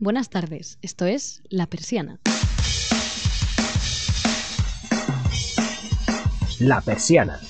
Buenas tardes, esto es La Persiana. La Persiana.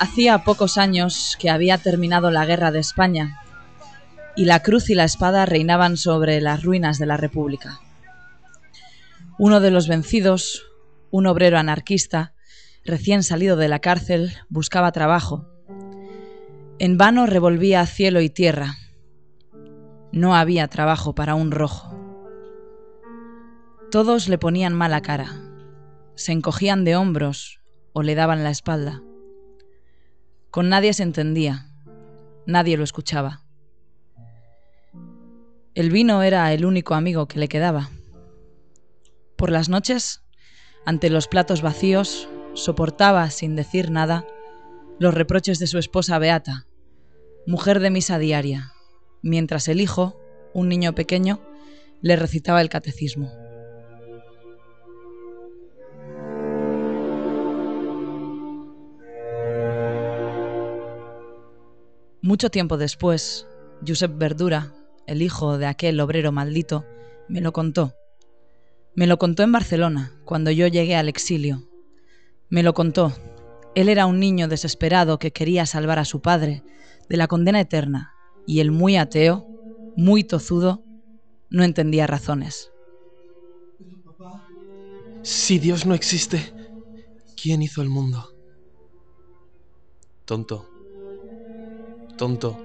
Hacía pocos años que había terminado la guerra de España y la cruz y la espada reinaban sobre las ruinas de la República. Uno de los vencidos, un obrero anarquista, recién salido de la cárcel, buscaba trabajo. En vano revolvía cielo y tierra. No había trabajo para un rojo. Todos le ponían mala cara, se encogían de hombros o le daban la espalda. Con nadie se entendía, nadie lo escuchaba. El vino era el único amigo que le quedaba. Por las noches, ante los platos vacíos, soportaba, sin decir nada, los reproches de su esposa Beata, mujer de misa diaria, mientras el hijo, un niño pequeño, le recitaba el catecismo. Mucho tiempo después, Josep Verdura, el hijo de aquel obrero maldito, me lo contó. Me lo contó en Barcelona, cuando yo llegué al exilio. Me lo contó. Él era un niño desesperado que quería salvar a su padre de la condena eterna, y el muy ateo, muy tozudo, no entendía razones. Si Dios no existe, ¿quién hizo el mundo? Tonto, tonto.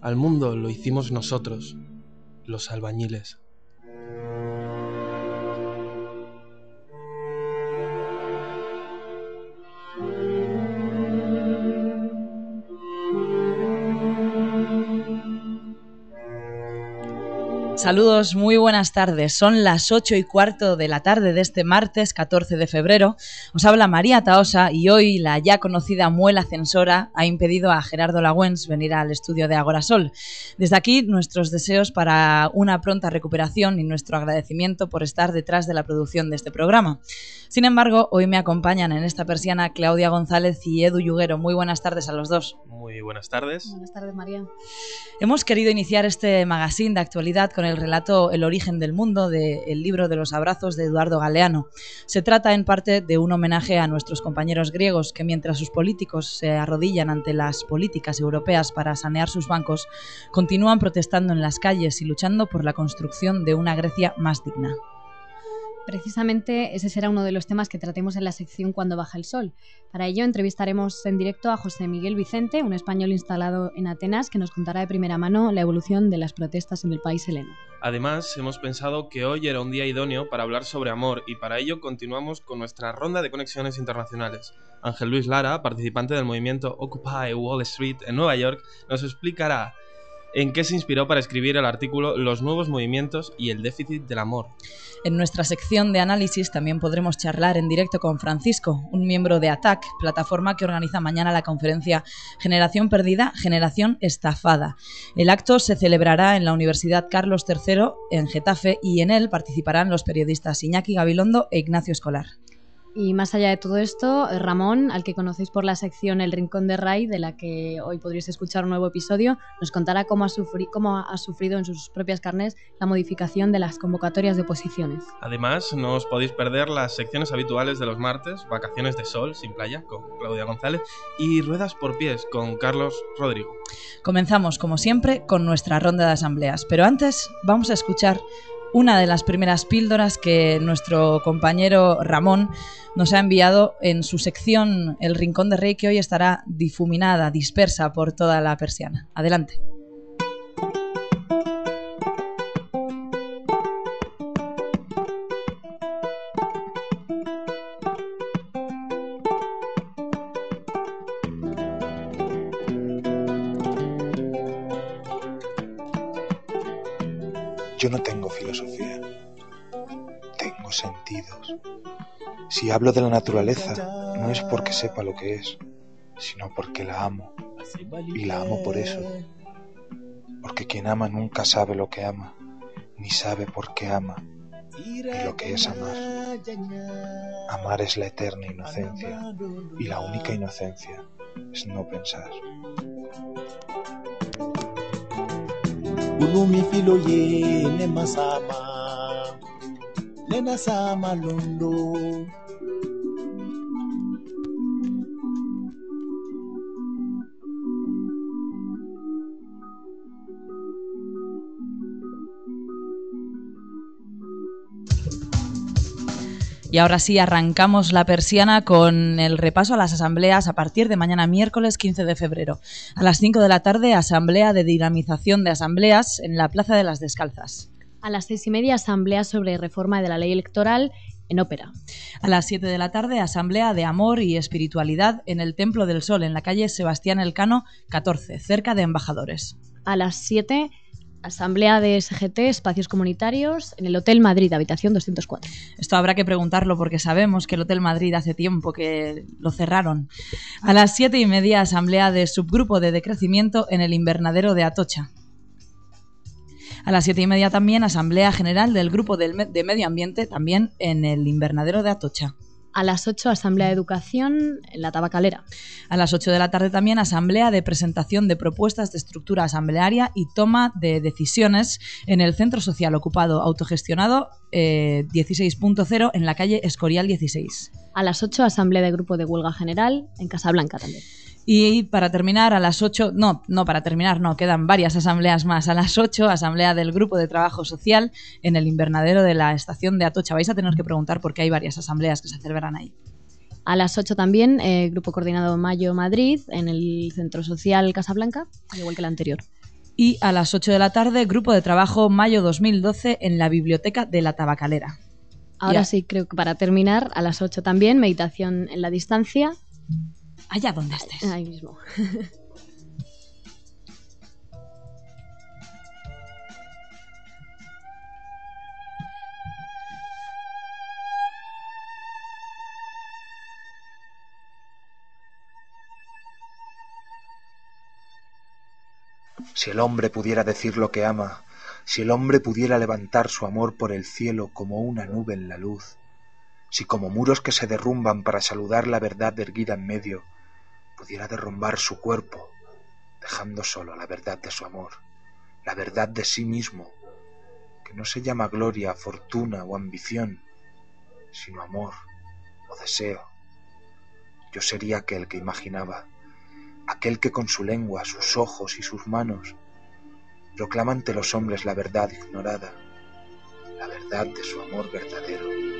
Al mundo lo hicimos nosotros, los albañiles. Saludos, muy buenas tardes. Son las ocho y cuarto de la tarde de este martes 14 de febrero. Os habla María Taosa y hoy la ya conocida muela censora ha impedido a Gerardo Lagüens venir al estudio de Agorasol. Desde aquí, nuestros deseos para una pronta recuperación y nuestro agradecimiento por estar detrás de la producción de este programa. Sin embargo, hoy me acompañan en esta persiana Claudia González y Edu Yuguero. Muy buenas tardes a los dos. Muy buenas tardes. Buenas tardes, María. Hemos querido iniciar este magazine de actualidad con el relato El origen del mundo del libro de los abrazos de Eduardo Galeano. Se trata en parte de un homenaje a nuestros compañeros griegos que mientras sus políticos se arrodillan ante las políticas europeas para sanear sus bancos, continúan protestando en las calles y luchando por la construcción de una Grecia más digna. Precisamente ese será uno de los temas que tratemos en la sección Cuando baja el sol. Para ello entrevistaremos en directo a José Miguel Vicente, un español instalado en Atenas, que nos contará de primera mano la evolución de las protestas en el país heleno. Además, hemos pensado que hoy era un día idóneo para hablar sobre amor y para ello continuamos con nuestra ronda de conexiones internacionales. Ángel Luis Lara, participante del movimiento Occupy Wall Street en Nueva York, nos explicará en qué se inspiró para escribir el artículo Los nuevos movimientos y el déficit del amor. En nuestra sección de análisis también podremos charlar en directo con Francisco, un miembro de ATAC, plataforma que organiza mañana la conferencia Generación Perdida, Generación Estafada. El acto se celebrará en la Universidad Carlos III en Getafe y en él participarán los periodistas Iñaki Gabilondo e Ignacio Escolar. Y más allá de todo esto, Ramón, al que conocéis por la sección El Rincón de Ray, de la que hoy podréis escuchar un nuevo episodio, nos contará cómo ha, sufri cómo ha sufrido en sus propias carnes la modificación de las convocatorias de oposiciones. Además, no os podéis perder las secciones habituales de los martes, Vacaciones de Sol sin playa con Claudia González y Ruedas por Pies con Carlos Rodrigo. Comenzamos, como siempre, con nuestra ronda de asambleas, pero antes vamos a escuchar una de las primeras píldoras que nuestro compañero Ramón nos ha enviado en su sección El Rincón de Rey, que hoy estará difuminada, dispersa por toda la persiana. Adelante. Si hablo de la naturaleza, no es porque sepa lo que es, sino porque la amo. Y la amo por eso. Porque quien ama nunca sabe lo que ama, ni sabe por qué ama, ni lo que es amar. Amar es la eterna inocencia, y la única inocencia es no pensar. Y ahora sí, arrancamos la persiana con el repaso a las asambleas a partir de mañana miércoles 15 de febrero. A las 5 de la tarde, asamblea de dinamización de asambleas en la Plaza de las Descalzas. A las seis y media, asamblea sobre reforma de la ley electoral en ópera. A las 7 de la tarde, asamblea de amor y espiritualidad en el Templo del Sol, en la calle Sebastián Elcano 14, cerca de Embajadores. A las 7, asamblea de SGT, espacios comunitarios, en el Hotel Madrid, habitación 204. Esto habrá que preguntarlo porque sabemos que el Hotel Madrid hace tiempo que lo cerraron. A las siete y media, asamblea de subgrupo de decrecimiento en el invernadero de Atocha. A las siete y media también, asamblea general del grupo de medio ambiente, también en el invernadero de Atocha. A las 8, asamblea de educación en la tabacalera. A las 8 de la tarde también asamblea de presentación de propuestas de estructura asamblearia y toma de decisiones en el centro social ocupado autogestionado eh, 16.0 en la calle Escorial 16. A las 8, asamblea de grupo de huelga general en Casablanca también. Y para terminar, a las 8, no, no, para terminar, no, quedan varias asambleas más. A las 8, asamblea del Grupo de Trabajo Social en el invernadero de la estación de Atocha. Vais a tener que preguntar por qué hay varias asambleas que se celebran ahí. A las 8 también, eh, Grupo Coordinado Mayo Madrid en el Centro Social Casablanca, al igual que el anterior. Y a las 8 de la tarde, Grupo de Trabajo Mayo 2012 en la Biblioteca de la Tabacalera. Ahora Ya. sí, creo que para terminar, a las 8 también, meditación en la distancia, Allá donde estés. ahí mismo. Si el hombre pudiera decir lo que ama, si el hombre pudiera levantar su amor por el cielo como una nube en la luz, si como muros que se derrumban para saludar la verdad erguida en medio, pudiera derrumbar su cuerpo, dejando solo la verdad de su amor, la verdad de sí mismo, que no se llama gloria, fortuna o ambición, sino amor o deseo. Yo sería aquel que imaginaba, aquel que con su lengua, sus ojos y sus manos proclama ante los hombres la verdad ignorada, la verdad de su amor verdadero.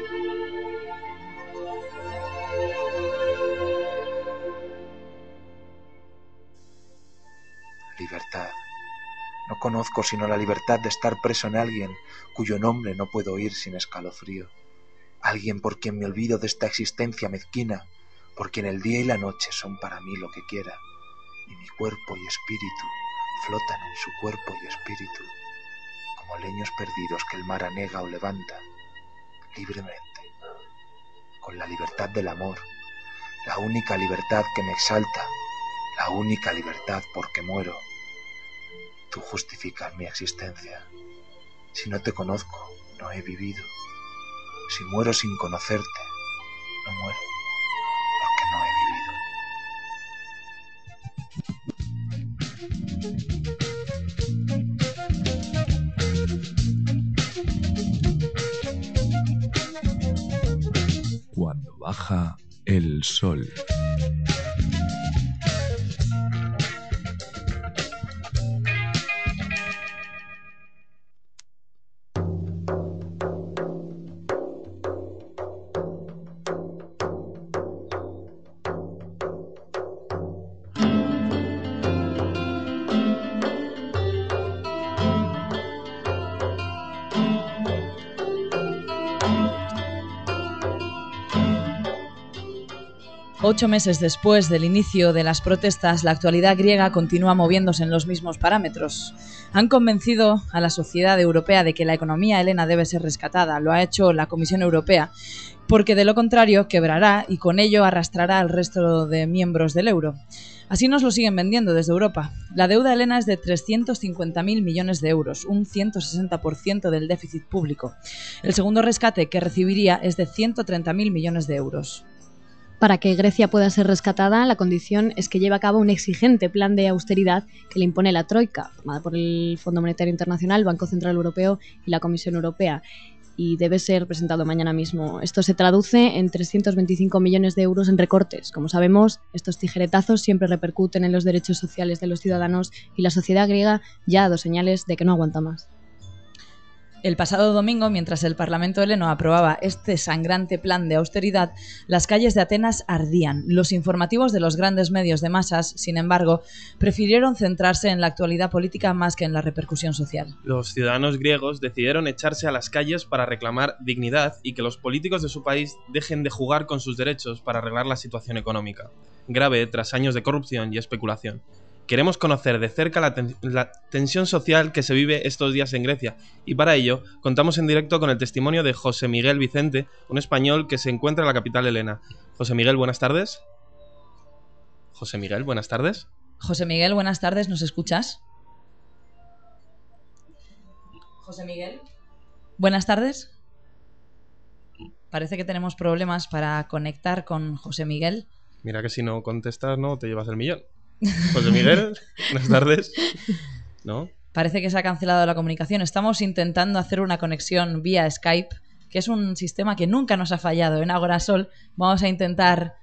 Libertad. No conozco sino la libertad de estar preso en alguien cuyo nombre no puedo oír sin escalofrío. Alguien por quien me olvido de esta existencia mezquina, por quien el día y la noche son para mí lo que quiera, y mi cuerpo y espíritu flotan en su cuerpo y espíritu, como leños perdidos que el mar anega o levanta, libremente, con la libertad del amor, la única libertad que me exalta, la única libertad porque muero. Tú justificas mi existencia. Si no te conozco, no he vivido. Si muero sin conocerte, no muero, porque no he vivido. Baja el sol. Ocho meses después del inicio de las protestas, la actualidad griega continúa moviéndose en los mismos parámetros. Han convencido a la sociedad europea de que la economía helena debe ser rescatada, lo ha hecho la Comisión Europea, porque de lo contrario quebrará y con ello arrastrará al resto de miembros del euro. Así nos lo siguen vendiendo desde Europa. La deuda helena es de 350.000 millones de euros, un 160% del déficit público. El segundo rescate que recibiría es de 130.000 millones de euros. Para que Grecia pueda ser rescatada, la condición es que lleve a cabo un exigente plan de austeridad que le impone la Troika, formada por el Fondo Monetario Internacional, Banco Central Europeo y la Comisión Europea y debe ser presentado mañana mismo. Esto se traduce en 325 millones de euros en recortes. Como sabemos, estos tijeretazos siempre repercuten en los derechos sociales de los ciudadanos y la sociedad griega ya ha dado señales de que no aguanta más. El pasado domingo, mientras el Parlamento heleno aprobaba este sangrante plan de austeridad, las calles de Atenas ardían. Los informativos de los grandes medios de masas, sin embargo, prefirieron centrarse en la actualidad política más que en la repercusión social. Los ciudadanos griegos decidieron echarse a las calles para reclamar dignidad y que los políticos de su país dejen de jugar con sus derechos para arreglar la situación económica, grave tras años de corrupción y especulación. Queremos conocer de cerca la, tensión social que se vive estos días en Grecia y para ello contamos en directo con el testimonio de José Miguel Vicente, un español que se encuentra en la capital helena. José Miguel, buenas tardes. José Miguel, buenas tardes. José Miguel, buenas tardes, ¿nos escuchas? José Miguel. Buenas tardes. Parece que tenemos problemas para conectar con José Miguel. Mira que si no contestas, no te llevas el millón. José Miguel, buenas tardes. ¿No? Parece que se ha cancelado la comunicación. Estamos intentando hacer una conexión vía Skype, que es un sistema que nunca nos ha fallado en Agorasol. Vamos a intentar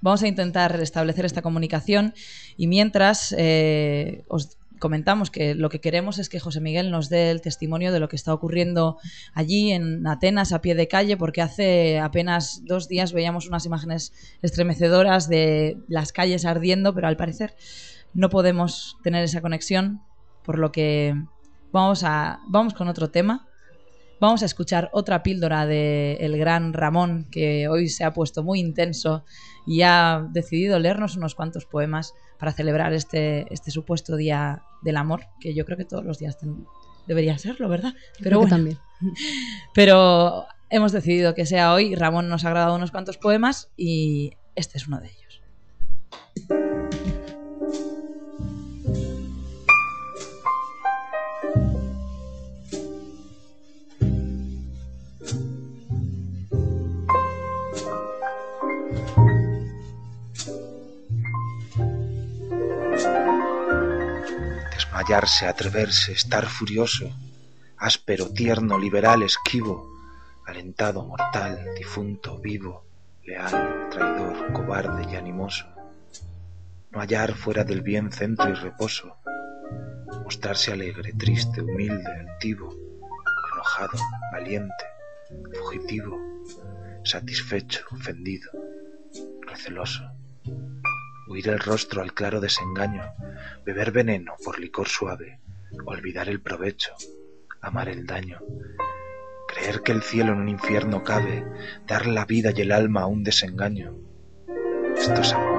vamos a intentar establecer esta comunicación y mientras eh, os comentamos que lo que queremos es que José Miguel nos dé el testimonio de lo que está ocurriendo allí en Atenas a pie de calle, porque hace apenas dos días veíamos unas imágenes estremecedoras de las calles ardiendo, pero al parecer no podemos tener esa conexión, por lo que vamos a vamos con otro tema. Vamos a escuchar otra píldora de el gran Ramón, que hoy se ha puesto muy intenso y ha decidido leernos unos cuantos poemas para celebrar este, este supuesto Día del Amor, que yo creo que todos los días debería serlo, ¿verdad? Pero bueno, también. Pero hemos decidido que sea hoy. Ramón nos ha grabado unos cuantos poemas y este es uno de ellos. Hallarse, atreverse, estar furioso, áspero, tierno, liberal, esquivo, alentado, mortal, difunto, vivo, leal, traidor, cobarde y animoso. No hallar fuera del bien centro y reposo, mostrarse alegre, triste, humilde, altivo, enojado, valiente, fugitivo, satisfecho, ofendido, receloso huir el rostro al claro desengaño, beber veneno por licor suave, olvidar el provecho, amar el daño, creer que el cielo en un infierno cabe, dar la vida y el alma a un desengaño. Esto es amor.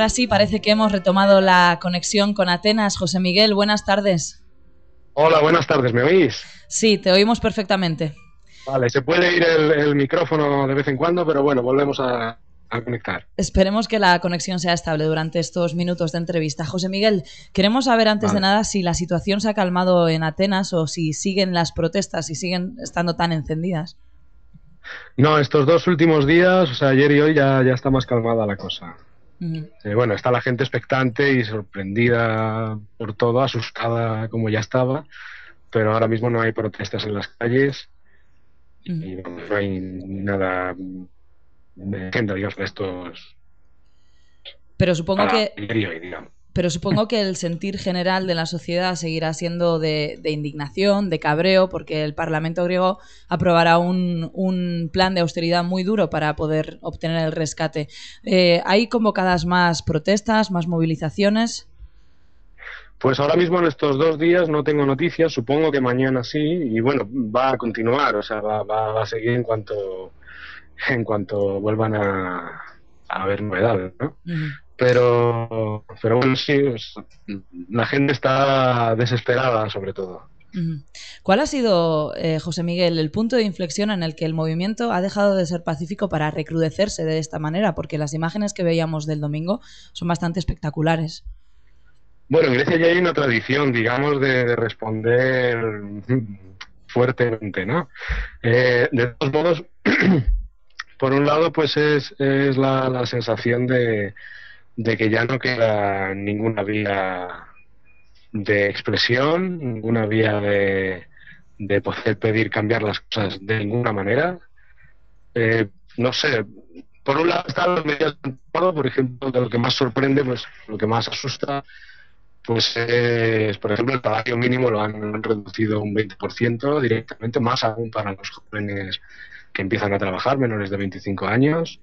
Ahora sí, parece que hemos retomado la conexión con Atenas. José Miguel, buenas tardes. Hola, buenas tardes, ¿me oís? Sí, te oímos perfectamente. Vale, se puede ir el, micrófono de vez en cuando, pero bueno, volvemos a, conectar. Esperemos que la conexión sea estable durante estos minutos de entrevista. José Miguel, queremos saber antes de nada si la situación se ha calmado en Atenas o si siguen las protestas y siguen estando tan encendidas. No, estos dos últimos días, o sea, ayer y hoy ya, ya está más calmada la cosa. Eh, bueno, está la gente expectante y sorprendida por todo, asustada como ya estaba, pero ahora mismo no hay protestas en las calles y no hay nada de agenda, digamos, de estos Pero supongo que... digamos. Pero supongo que el sentir general de la sociedad seguirá siendo de, de indignación, de cabreo, porque el Parlamento griego aprobará un, un plan de austeridad muy duro para poder obtener el rescate. Eh, ¿Hay convocadas más protestas, más movilizaciones? Pues ahora mismo en estos dos días no tengo noticias, supongo que mañana sí, y bueno, va a continuar, o sea, va, va- va a seguir en cuanto, en cuanto vuelvan a, a haber novedades, ¿no? Pero, pero bueno, sí, la gente está desesperada sobre todo. ¿Cuál ha sido, eh, José Miguel, el punto de inflexión en el que el movimiento ha dejado de ser pacífico para recrudecerse de esta manera? Porque las imágenes que veíamos del domingo son bastante espectaculares. Bueno, en Grecia ya hay una tradición, digamos, de, de responder fuertemente, ¿no? Eh, de todos modos, por un lado, pues es, es la, la sensación de, de que ya no queda ninguna vía de expresión, ninguna vía de, de poder pedir cambiar las cosas de ninguna manera. Eh, no sé, por un lado están las medidas de por ejemplo, de lo que más sorprende, pues lo que más asusta, pues es, por ejemplo, el salario mínimo lo han reducido un 20% directamente, más aún para los jóvenes que empiezan a trabajar, menores de 25 años.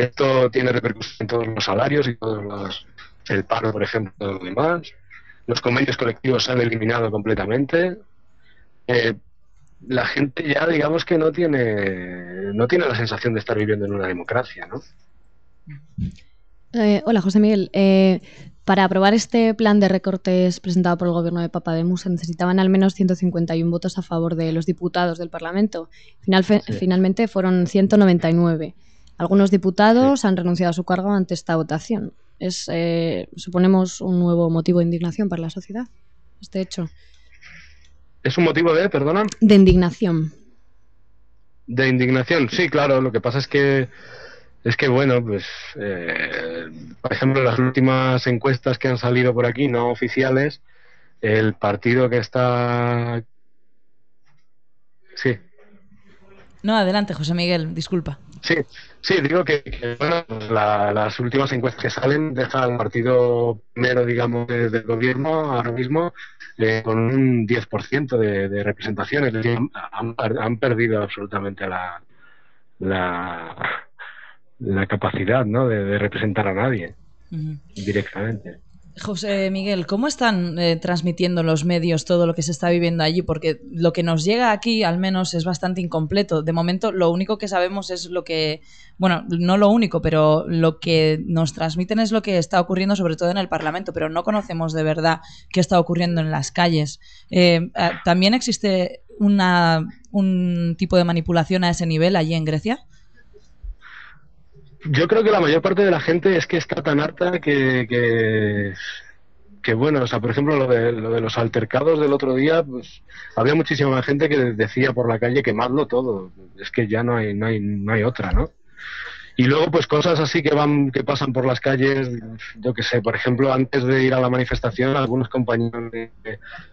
Esto tiene repercusión en todos los salarios y todos los, el paro, por ejemplo, los demás. Los convenios colectivos se han eliminado completamente. Eh, la gente ya, digamos que no tiene, no tiene la sensación de estar viviendo en una democracia, ¿no? Eh, hola, José Miguel. Eh, para aprobar este plan de recortes presentado por el gobierno de Papademos se necesitaban al menos 151 votos a favor de los diputados del Parlamento. Final, Sí. Finalmente fueron 199. Algunos diputados han renunciado a su cargo ante esta votación. Es, eh, suponemos, un nuevo motivo de indignación para la sociedad, este hecho. ¿Es un motivo de, perdona? De indignación. De indignación, sí, claro. Lo que pasa es que es que bueno, pues eh, por ejemplo, las últimas encuestas que han salido por aquí, no oficiales, el partido que está, sí, No, adelante, José Miguel, disculpa. sí, sí, digo que, que, bueno, la- las últimas encuestas que salen dejan al partido primero, digamos, de- del gobierno ahora mismo eh, con un 10% de, de representación, es decir, han, han perdido absolutamente la, la, la capacidad ¿no? de, de representar a nadie directamente. José Miguel, ¿cómo están eh, transmitiendo los medios todo lo que se está viviendo allí? Porque lo que nos llega aquí, al menos, es bastante incompleto. De momento, lo único que sabemos es lo que, bueno, no lo único, pero lo que nos transmiten es lo que está ocurriendo, sobre todo en el Parlamento, pero no conocemos de verdad qué está ocurriendo en las calles. Eh, eh, ¿También existe una, un tipo de manipulación a ese nivel allí en Grecia? Yo creo que la mayor parte de la gente es que está tan harta que, que, que, bueno, o sea, por ejemplo, lo de, lo de los altercados del otro día, pues había muchísima gente que decía por la calle quemadlo todo. Es que ya no hay, no hay, no hay otra, ¿no? Y luego, pues cosas así que van, que pasan por las calles, yo que sé, por ejemplo, antes de ir a la manifestación, algunos compañeros de,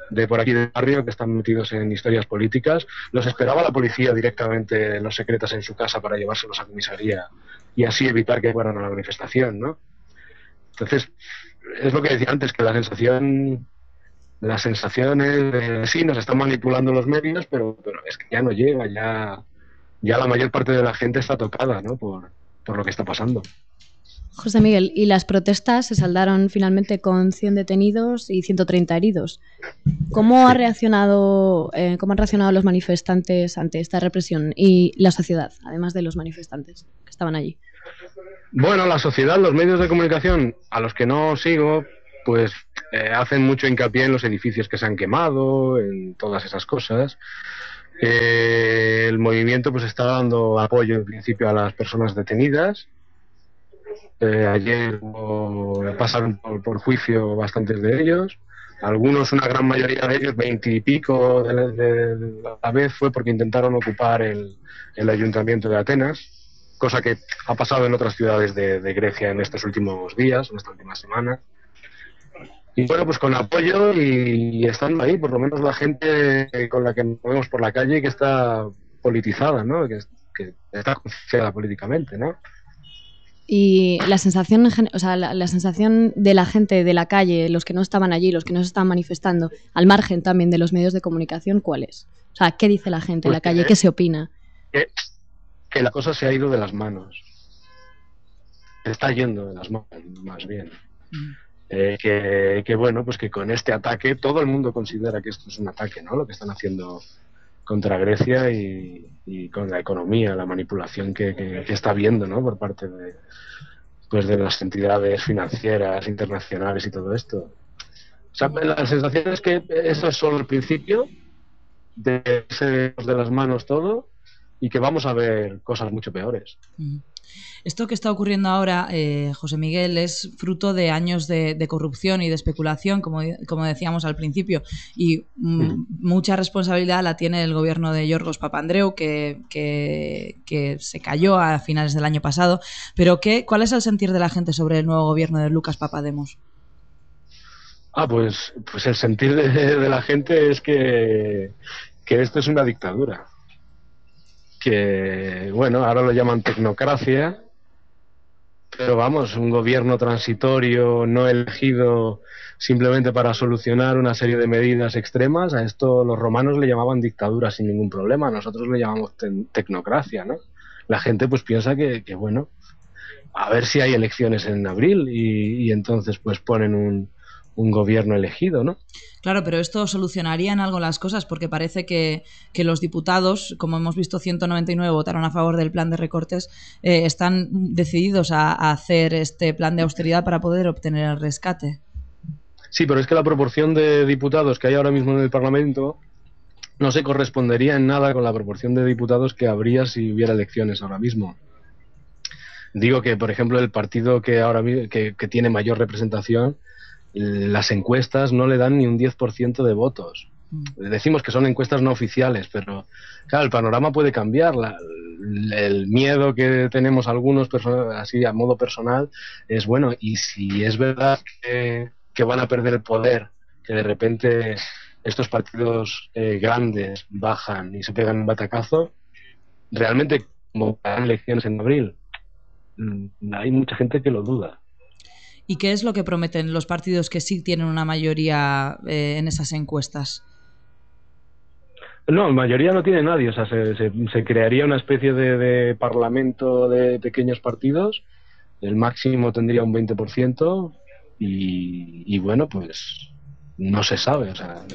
de por aquí del barrio que están metidos en historias políticas, los esperaba la policía directamente en los secretos en su casa para llevárselos a comisaría y así evitar que fueran a la manifestación, ¿no? Entonces, es lo que decía antes, que la sensación, la sensación es de, sí, nos están manipulando los medios, pero, pero es que ya no llega, ya, ya la mayor parte de la gente está tocada, ¿no? Por, por lo que está pasando. José Miguel, y las protestas se saldaron finalmente con 100 detenidos y 130 heridos. ¿Cómo, ha reaccionado, eh, ¿Cómo han reaccionado los manifestantes ante esta represión y la sociedad, además de los manifestantes que estaban allí? Bueno, la sociedad, los medios de comunicación, a los que no sigo, pues eh, hacen mucho hincapié en los edificios que se han quemado, en todas esas cosas. Eh, el movimiento pues está dando apoyo en principio a las personas detenidas. Eh, ayer pasaron por, por juicio bastantes de ellos. Algunos, una gran mayoría de ellos, veintipico de, la- de la vez, fue porque intentaron ocupar el, el ayuntamiento de Atenas, cosa que ha pasado en otras ciudades de, de Grecia en estos últimos días, en esta última semana. Y bueno, pues con apoyo y, estando ahí, por lo menos la gente con la que nos movemos por la calle que está politizada, ¿no? Que, que está concienciada políticamente, ¿no? Y la sensación, o sea, la, sensación de la gente de la calle, los que no estaban allí, los que no se estaban manifestando, al margen también de los medios de comunicación, ¿cuál es? O sea, ¿qué dice la gente en la pues calle? ¿Qué se opina? Que, la cosa se ha ido de las manos. Se está yendo de las manos, más bien. Mm. Eh, que, bueno, pues que con este ataque todo el mundo considera que esto es un ataque, ¿no? Lo que están haciendo contra Grecia y, con la economía, la manipulación que, está viendo, ¿no? Por parte de, pues de las entidades financieras internacionales y todo esto. O sea, la sensación es que esto es solo el principio de de las manos todo y que vamos a ver cosas mucho peores. Esto que está ocurriendo ahora, eh, José Miguel, es fruto de años de, corrupción y de especulación, como, como decíamos al principio, y mucha responsabilidad la tiene el gobierno de Yorgos Papandreou, que, que, se cayó a finales del año pasado. Pero ¿qué, ¿cuál es el sentir de la gente sobre el nuevo gobierno de Lucas Papademos? Ah, pues, pues el sentir de, la gente es que, que esto es una dictadura que, bueno, ahora lo llaman tecnocracia, pero vamos, un gobierno transitorio no elegido simplemente para solucionar una serie de medidas extremas, a esto los romanos le llamaban dictadura sin ningún problema, nosotros le llamamos tecnocracia, ¿no? La gente pues piensa que, que, bueno, a ver si hay elecciones en abril y, y entonces pues ponen un, un gobierno elegido, ¿no? Claro, pero esto solucionaría en algo las cosas porque parece que, los diputados, como hemos visto 199 votaron a favor del plan de recortes, eh, están decididos a, hacer este plan de austeridad para poder obtener el rescate. Sí, pero es que la proporción de diputados que hay ahora mismo en el Parlamento no se correspondería en nada con la proporción de diputados que habría si hubiera elecciones ahora mismo. Digo que, por ejemplo, el partido que ahora que, que tiene mayor representación las encuestas no le dan ni un 10% de votos. Mm. Decimos que son encuestas no oficiales, pero claro, el panorama puede cambiar. el miedo que tenemos algunos, así a modo personal, es bueno, y si es verdad que, van a perder el poder, que de repente estos partidos eh, grandes bajan y se pegan un batacazo, realmente como elecciones en abril, mm, hay mucha gente que lo duda. ¿Y qué es lo que prometen los partidos que sí tienen una mayoría eh, en esas encuestas? No, mayoría no tiene nadie. O sea, se, crearía una especie de, parlamento de pequeños partidos. El máximo tendría un 20%. Y, y bueno, pues no se sabe. O sea,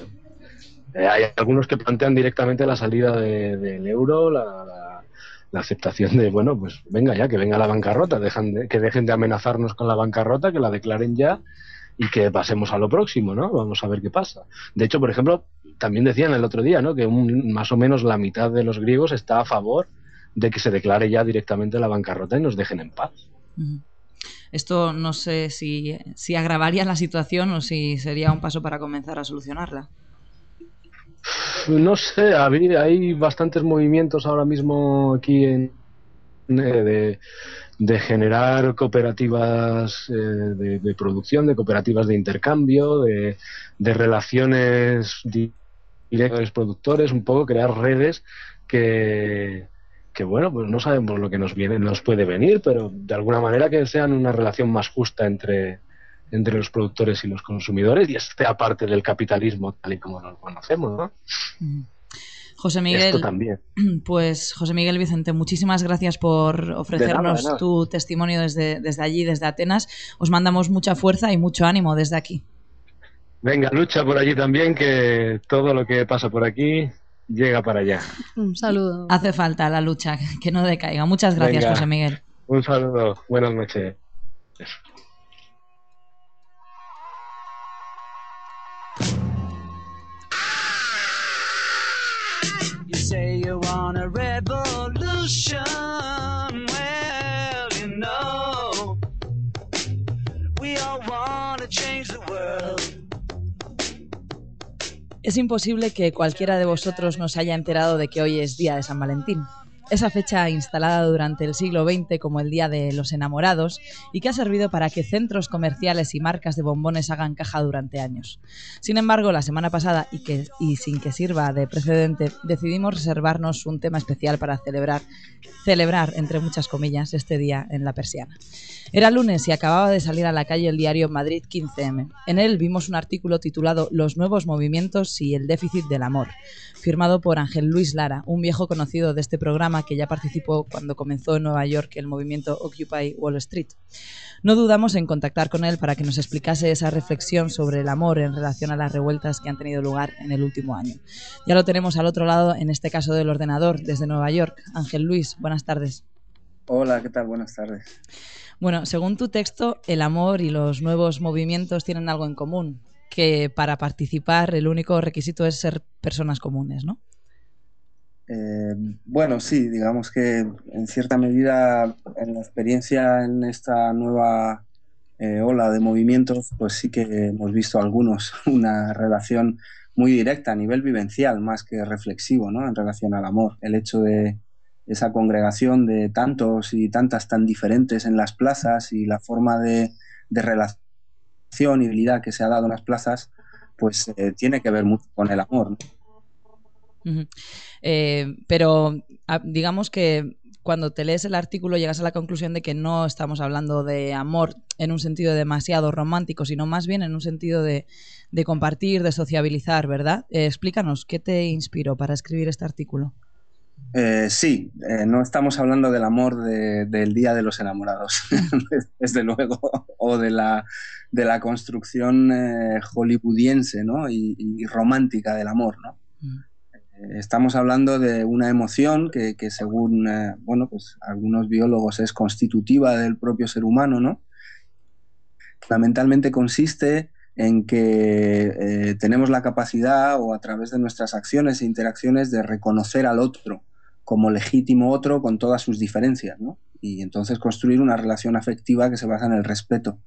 eh, hay algunos que plantean directamente la salida del euro, la aceptación de, bueno, pues venga ya, que venga la bancarrota, dejan que dejen de amenazarnos con la bancarrota, que la declaren ya y que pasemos a lo próximo, ¿no? Vamos a ver qué pasa. De hecho, por ejemplo, también decían el otro día, ¿no? Que más o menos la mitad de los griegos está a favor de que se declare ya directamente la bancarrota y nos dejen en paz. Esto no sé si, si agravaría la situación o si sería un paso para comenzar a solucionarla. No sé, hay bastantes movimientos ahora mismo aquí en, eh, de, generar cooperativas eh, de, producción, de cooperativas de intercambio, de, relaciones directores productores, un poco crear redes que, que bueno, pues no sabemos lo que nos viene, nos puede venir, pero de alguna manera que sean una relación más justa entre, entre los productores y los consumidores y esté aparte del capitalismo tal y como lo conocemos, ¿no? Mm. José Miguel, también. pues José Miguel Vicente, muchísimas gracias por ofrecernos tu testimonio desde, desde allí, desde Atenas. Os mandamos mucha fuerza y mucho ánimo desde aquí. Venga, lucha por allí también, que todo lo que pasa por aquí llega para allá. Un saludo. Hace falta la lucha, que no decaiga. Muchas gracias, José Miguel. Un saludo, buenas noches. Es imposible que cualquiera de vosotros nos haya enterado de que hoy es día de San Valentín. Esa fecha instalada durante el siglo XX como el Día de los Enamorados y que ha servido para que centros comerciales y marcas de bombones hagan caja durante años. Sin embargo, la semana pasada, y, que, y sin que sirva de precedente, decidimos reservarnos un tema especial para celebrar, celebrar, entre muchas comillas, este día en la persiana. Era lunes y acababa de salir a la calle el diario Madrid 15M. En él vimos un artículo titulado Los nuevos movimientos y el déficit del amor, firmado por Ángel Luis Lara, un viejo conocido de este programa que ya participó cuando comenzó en Nueva York el movimiento Occupy Wall Street. No dudamos en contactar con él para que nos explicase esa reflexión sobre el amor en relación a las revueltas que han tenido lugar en el último año. Ya lo tenemos al otro lado, en este caso del ordenador, desde Nueva York. Ángel Luis, buenas tardes. Hola, ¿qué tal? Buenas tardes. Bueno, según tu texto, el amor y los nuevos movimientos tienen algo en común, que para participar el único requisito es ser personas comunes, ¿no? Eh, bueno, sí, digamos que en cierta medida en la experiencia en esta nueva eh, ola de movimientos, pues sí que hemos visto algunos una relación muy directa a nivel vivencial, más que reflexivo, ¿no? En relación al amor. El hecho de esa congregación de tantos y tantas tan diferentes en las plazas y la forma de, de relación y habilidad que se ha dado en las plazas, pues eh, tiene que ver mucho con el amor. Eh, pero ah, digamos que cuando te lees el artículo llegas a la conclusión de que no estamos hablando de amor en un sentido demasiado romántico, sino más bien en un sentido de, compartir, de sociabilizar, ¿verdad? Eh, explícanos, ¿qué te inspiró para escribir este artículo? Eh, sí, eh, no estamos hablando del amor del Día de los Enamorados, desde luego, o de la, de la construcción eh, hollywoodiense ¿no? y, romántica del amor. ¿no? Mm. estamos hablando de una emoción que, que según bueno, pues algunos biólogos es constitutiva del propio ser humano, ¿no? fundamentalmente consiste en que tenemos la capacidad o a través de nuestras acciones e interacciones de reconocer al otro como legítimo otro con todas sus diferencias, ¿no? Y entonces construir una relación afectiva que se basa en el respeto.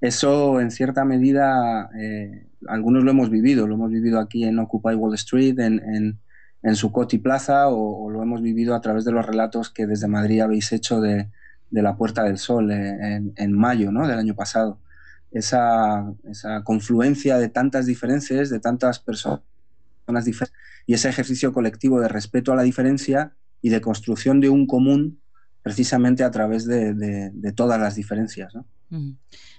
Eso, en cierta medida, eh, algunos lo hemos vivido, lo hemos vivido aquí en Occupy Wall Street, en, en, en Sucoti Plaza, o, lo hemos vivido a través de los relatos que desde Madrid habéis hecho de, de la Puerta del Sol eh, en, en, mayo ¿no? del año pasado. Esa, esa confluencia de tantas diferencias, de tantas personas y ese ejercicio colectivo de respeto a la diferencia y de construcción de un común precisamente a través de, todas las diferencias.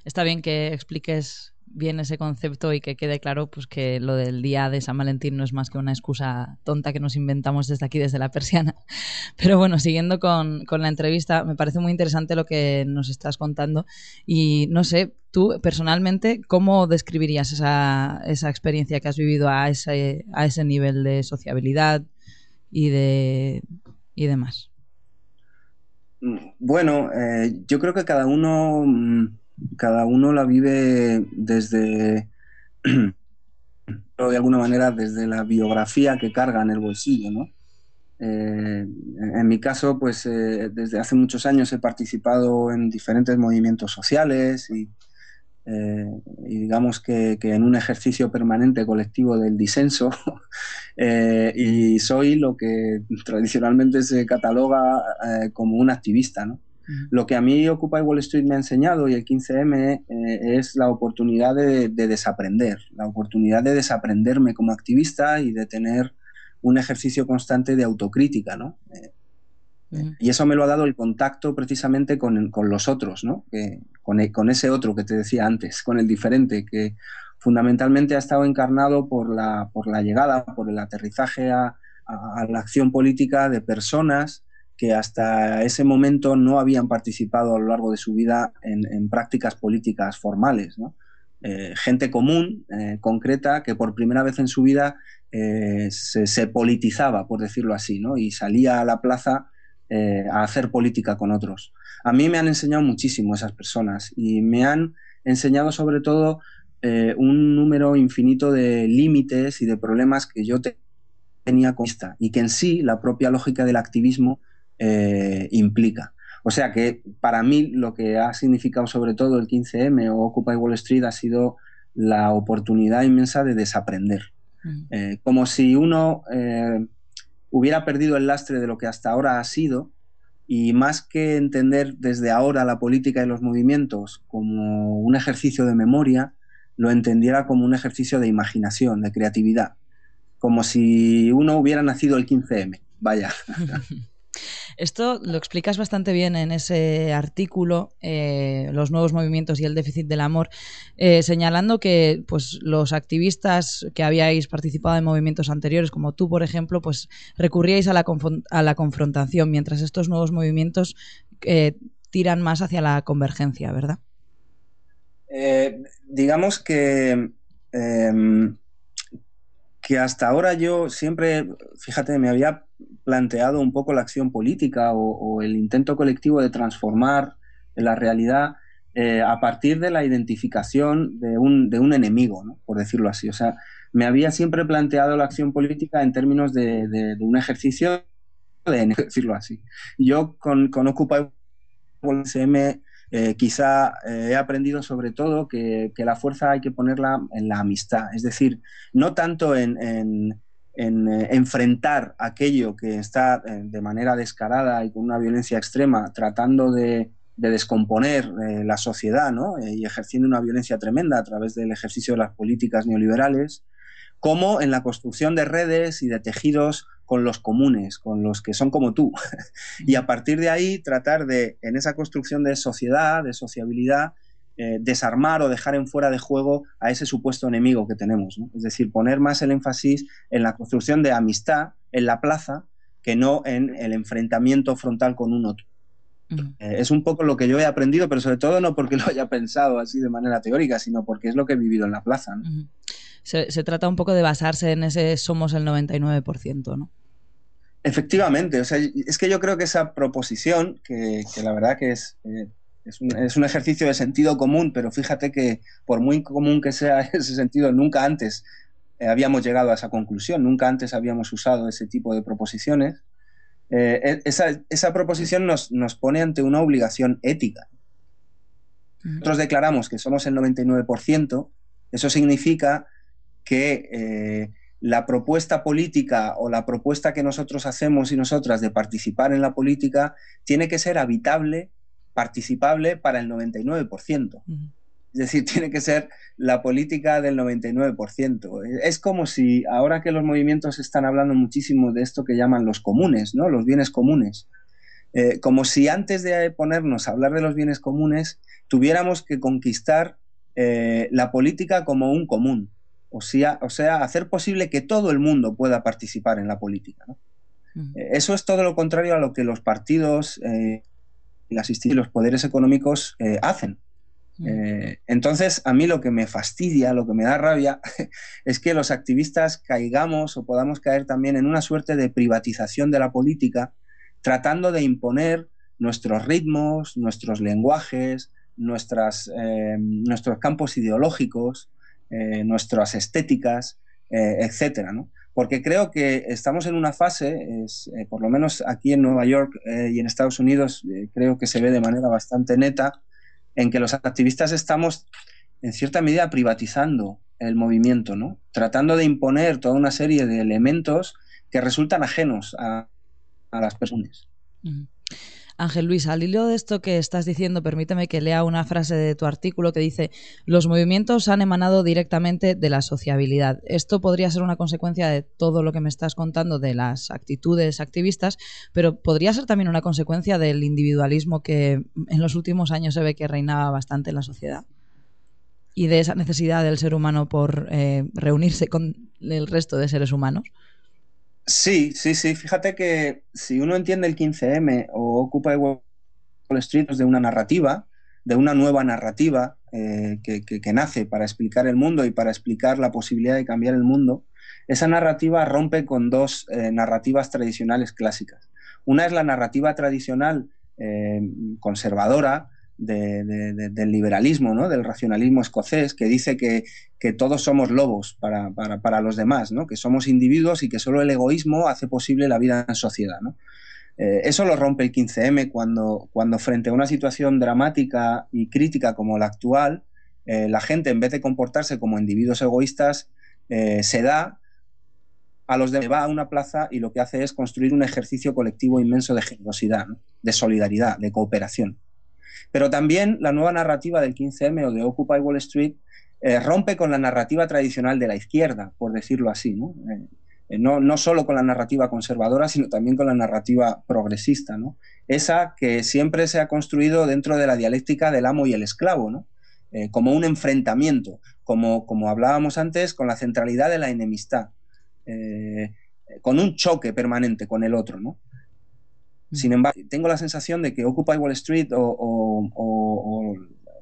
Está bien que expliques bien ese concepto y que quede claro pues que lo del día de San Valentín no es más que una excusa tonta que nos inventamos desde aquí, desde la persiana. Pero bueno, siguiendo con, con la entrevista, me parece muy interesante lo que nos estás contando y no sé, Tú, personalmente, ¿cómo describirías esa, esa experiencia que has vivido a ese, a ese nivel de sociabilidad y, de, y demás? Bueno, eh, yo creo que cada uno, mm, cada uno la vive desde, de alguna manera, desde la biografía que carga en el bolsillo, ¿no? Eh, en mi caso, pues eh, desde hace muchos años he participado en diferentes movimientos sociales y, eh, digamos que, en un ejercicio permanente colectivo del disenso y soy lo que tradicionalmente se cataloga como un activista. ¿no? Lo que a mí Occupy Wall Street me ha enseñado y el 15M es la oportunidad de, de, desaprender, la oportunidad de desaprenderme como activista y de tener un ejercicio constante de autocrítica. ¿no? Y eso me lo ha dado el contacto precisamente con, con los otros, ¿no? Que, con, e, con, ese otro que te decía antes, con el diferente, que fundamentalmente ha estado encarnado por la, por la llegada, por el aterrizaje a, a, la acción política de personas que hasta ese momento no habían participado a lo largo de su vida en, en prácticas políticas formales, ¿no? Eh, gente común, eh, concreta, que por primera vez en su vida eh, se, se, politizaba, por decirlo así, ¿no? y salía a la plaza eh, a hacer política con otros. A mí me han enseñado muchísimo esas personas y me han enseñado sobre todo eh, un número infinito de límites y de problemas que yo tenía con esta y que en sí la propia lógica del activismo eh, implica. O sea que para mí lo que ha significado sobre todo el 15M o Occupy Wall Street ha sido la oportunidad inmensa de desaprender. como si uno hubiera perdido el lastre de lo que hasta ahora ha sido y más que entender desde ahora la política y los movimientos como un ejercicio de memoria, lo entendiera como un ejercicio de imaginación, de creatividad, como si uno hubiera nacido el 15M. Vaya. Esto lo explicas bastante bien en ese artículo, eh, Los nuevos movimientos y el déficit del amor, eh, señalando que pues, los activistas que habíais participado en movimientos anteriores, como tú, por ejemplo, pues recurríais a la, a la confrontación, mientras estos nuevos movimientos eh, tiran más hacia la convergencia, ¿verdad? digamos que em, que hasta ahora yo siempre, fíjate, me había planteado un poco la acción política o, el intento colectivo de transformar la realidad eh, a partir de la identificación de un, de un enemigo, por decirlo así. O sea, me había siempre planteado la acción política en términos de, de, un ejercicio de decirlo así. Yo con, con Occupy CM eh, quizá eh, he aprendido sobre todo que, la fuerza hay que ponerla en la amistad, es decir, no tanto en, eh, enfrentar aquello que está de manera descarada y con una violencia extrema tratando de, descomponer la sociedad y ejerciendo una violencia tremenda a través del ejercicio de las políticas neoliberales, como en la construcción de redes y de tejidos con los comunes, con los que son como tú. y a partir de ahí tratar de, en esa construcción de sociedad, de sociabilidad, eh, desarmar o dejar en fuera de juego a ese supuesto enemigo que tenemos. Es decir, poner más el énfasis en la construcción de amistad en la plaza que no en el enfrentamiento frontal con un otro. Eh, es un poco lo que yo he aprendido, pero sobre todo no porque lo haya pensado así de manera teórica, sino porque es lo que he vivido en la plaza. se, se, trata un poco de basarse en ese somos el 99%, ¿no? Efectivamente, o sea, es que yo creo que esa proposición, que, la verdad que es, eh, es, un, ejercicio de sentido común, pero fíjate que por muy común que sea ese sentido, nunca antes eh, habíamos llegado a esa conclusión, nunca antes habíamos usado ese tipo de proposiciones. Eh, e, esa, esa, proposición nos, nos, pone ante una obligación ética. Nosotros declaramos que somos el 99%, eso significa que la propuesta política o la propuesta que nosotros hacemos y nosotras de participar en la política tiene que ser habitable, participable para el 99%. Es decir, tiene que ser la política del 99%. Es como si ahora que los movimientos están hablando muchísimo de esto que llaman los comunes, ¿no? los bienes comunes, eh, como si antes de ponernos a hablar de los bienes comunes tuviéramos que conquistar eh, la política como un común o sea, o sea, hacer posible que todo el mundo pueda participar en la política. Eh, eso es todo lo contrario a lo que los partidos, las y los poderes económicos eh, hacen. entonces, a mí lo que me fastidia, lo que me da rabia, es que los activistas caigamos o podamos caer también en una suerte de privatización de la política, tratando de imponer nuestros ritmos, nuestros lenguajes, nuestras, nuestros campos ideológicos, eh, nuestras estéticas, eh, etcétera, ¿no? Porque creo que estamos en una fase, eh, por lo menos aquí en Nueva York y en Estados Unidos, creo que se ve de manera bastante neta, en que los activistas estamos, en cierta medida, privatizando el movimiento, ¿no? Tratando de imponer toda una serie de elementos que resultan ajenos a, las personas. Ángel Luis, al hilo de esto que estás diciendo, permíteme que lea una frase de tu artículo que dice, los movimientos han emanado directamente de la sociabilidad. Esto podría ser una consecuencia de todo lo que me estás contando de las actitudes activistas, pero podría ser también una consecuencia del individualismo que en los últimos años se ve que reinaba bastante en la sociedad y de esa necesidad del ser humano por eh, reunirse con el resto de seres humanos. Sí, sí, sí. Fíjate que si uno entiende el 15M o ocupa Wall Street de una narrativa, de una nueva narrativa eh, que, nace para explicar el mundo y para explicar la posibilidad de cambiar el mundo, esa narrativa rompe con dos eh, narrativas tradicionales clásicas. Una es la narrativa tradicional eh, conservadora, del liberalismo, ¿no? del racionalismo escocés, que dice que, todos somos lobos para, los demás, ¿no? que somos individuos y que solo el egoísmo hace posible la vida en sociedad. Eh, eso lo rompe el 15M cuando, cuando frente a una situación dramática y crítica como la actual, eh, la gente en vez de comportarse como individuos egoístas, eh, se da a los demás va a una plaza y lo que hace es construir un ejercicio colectivo inmenso de generosidad, de solidaridad, de cooperación. Pero también la nueva narrativa del 15M o de Occupy Wall Street eh, rompe con la narrativa tradicional de la izquierda, por decirlo así, ¿no? Eh, no, no, solo con la narrativa conservadora, sino también con la narrativa progresista, ¿no? Esa que siempre se ha construido dentro de la dialéctica del amo y el esclavo, ¿no? Eh, como un enfrentamiento, como, como hablábamos antes, con la centralidad de la enemistad, con un choque permanente con el otro, ¿no? Sin embargo, tengo la sensación de que Occupy Wall Street o,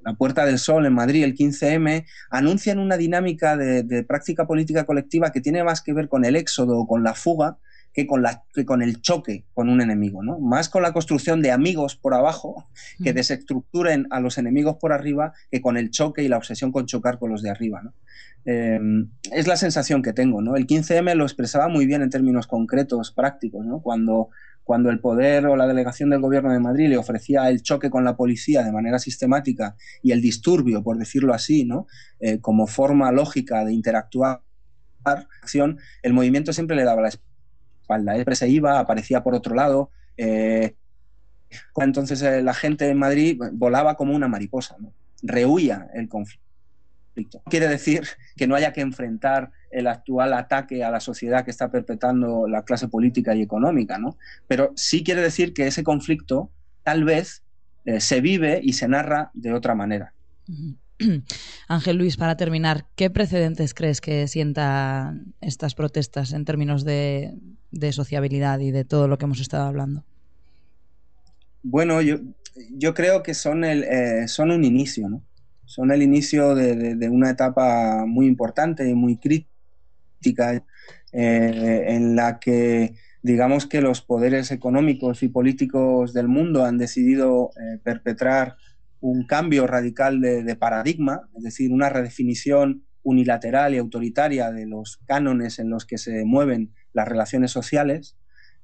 La Puerta del Sol en Madrid, el 15M, anuncian una dinámica de, práctica política colectiva que tiene más que ver con el éxodo o con la fuga que con, la, que con el choque con un enemigo, ¿no? Más con la construcción de amigos por abajo que desestructuren a los enemigos por arriba que con el choque y la obsesión con chocar con los de arriba, eh, es la sensación que tengo, ¿no? El 15M lo expresaba muy bien en términos concretos, prácticos, ¿no? Cuando cuando el poder o la delegación del gobierno de Madrid le ofrecía el choque con la policía de manera sistemática y el disturbio, por decirlo así, ¿no? Eh, como forma lógica de interactuar, acción, el movimiento siempre le daba la espalda. Él se iba, aparecía por otro lado. Eh, entonces eh, la gente en Madrid volaba como una mariposa, ¿no? rehuía el conflicto. Quiere decir que no haya que enfrentar el actual ataque a la sociedad que está perpetrando la clase política y económica, ¿no? Pero sí quiere decir que ese conflicto tal vez eh, se vive y se narra de otra manera. Ángel Luis, para terminar, ¿qué precedentes crees que sientan estas protestas en términos de, sociabilidad y de todo lo que hemos estado hablando? Bueno, yo, yo creo que son, el, eh, son un inicio, ¿no? Son el inicio de, una etapa muy importante y muy crítica eh, en la que digamos que los poderes económicos y políticos del mundo han decidido eh, perpetrar un cambio radical de, paradigma, es decir, una redefinición unilateral y autoritaria de los cánones en los que se mueven las relaciones sociales.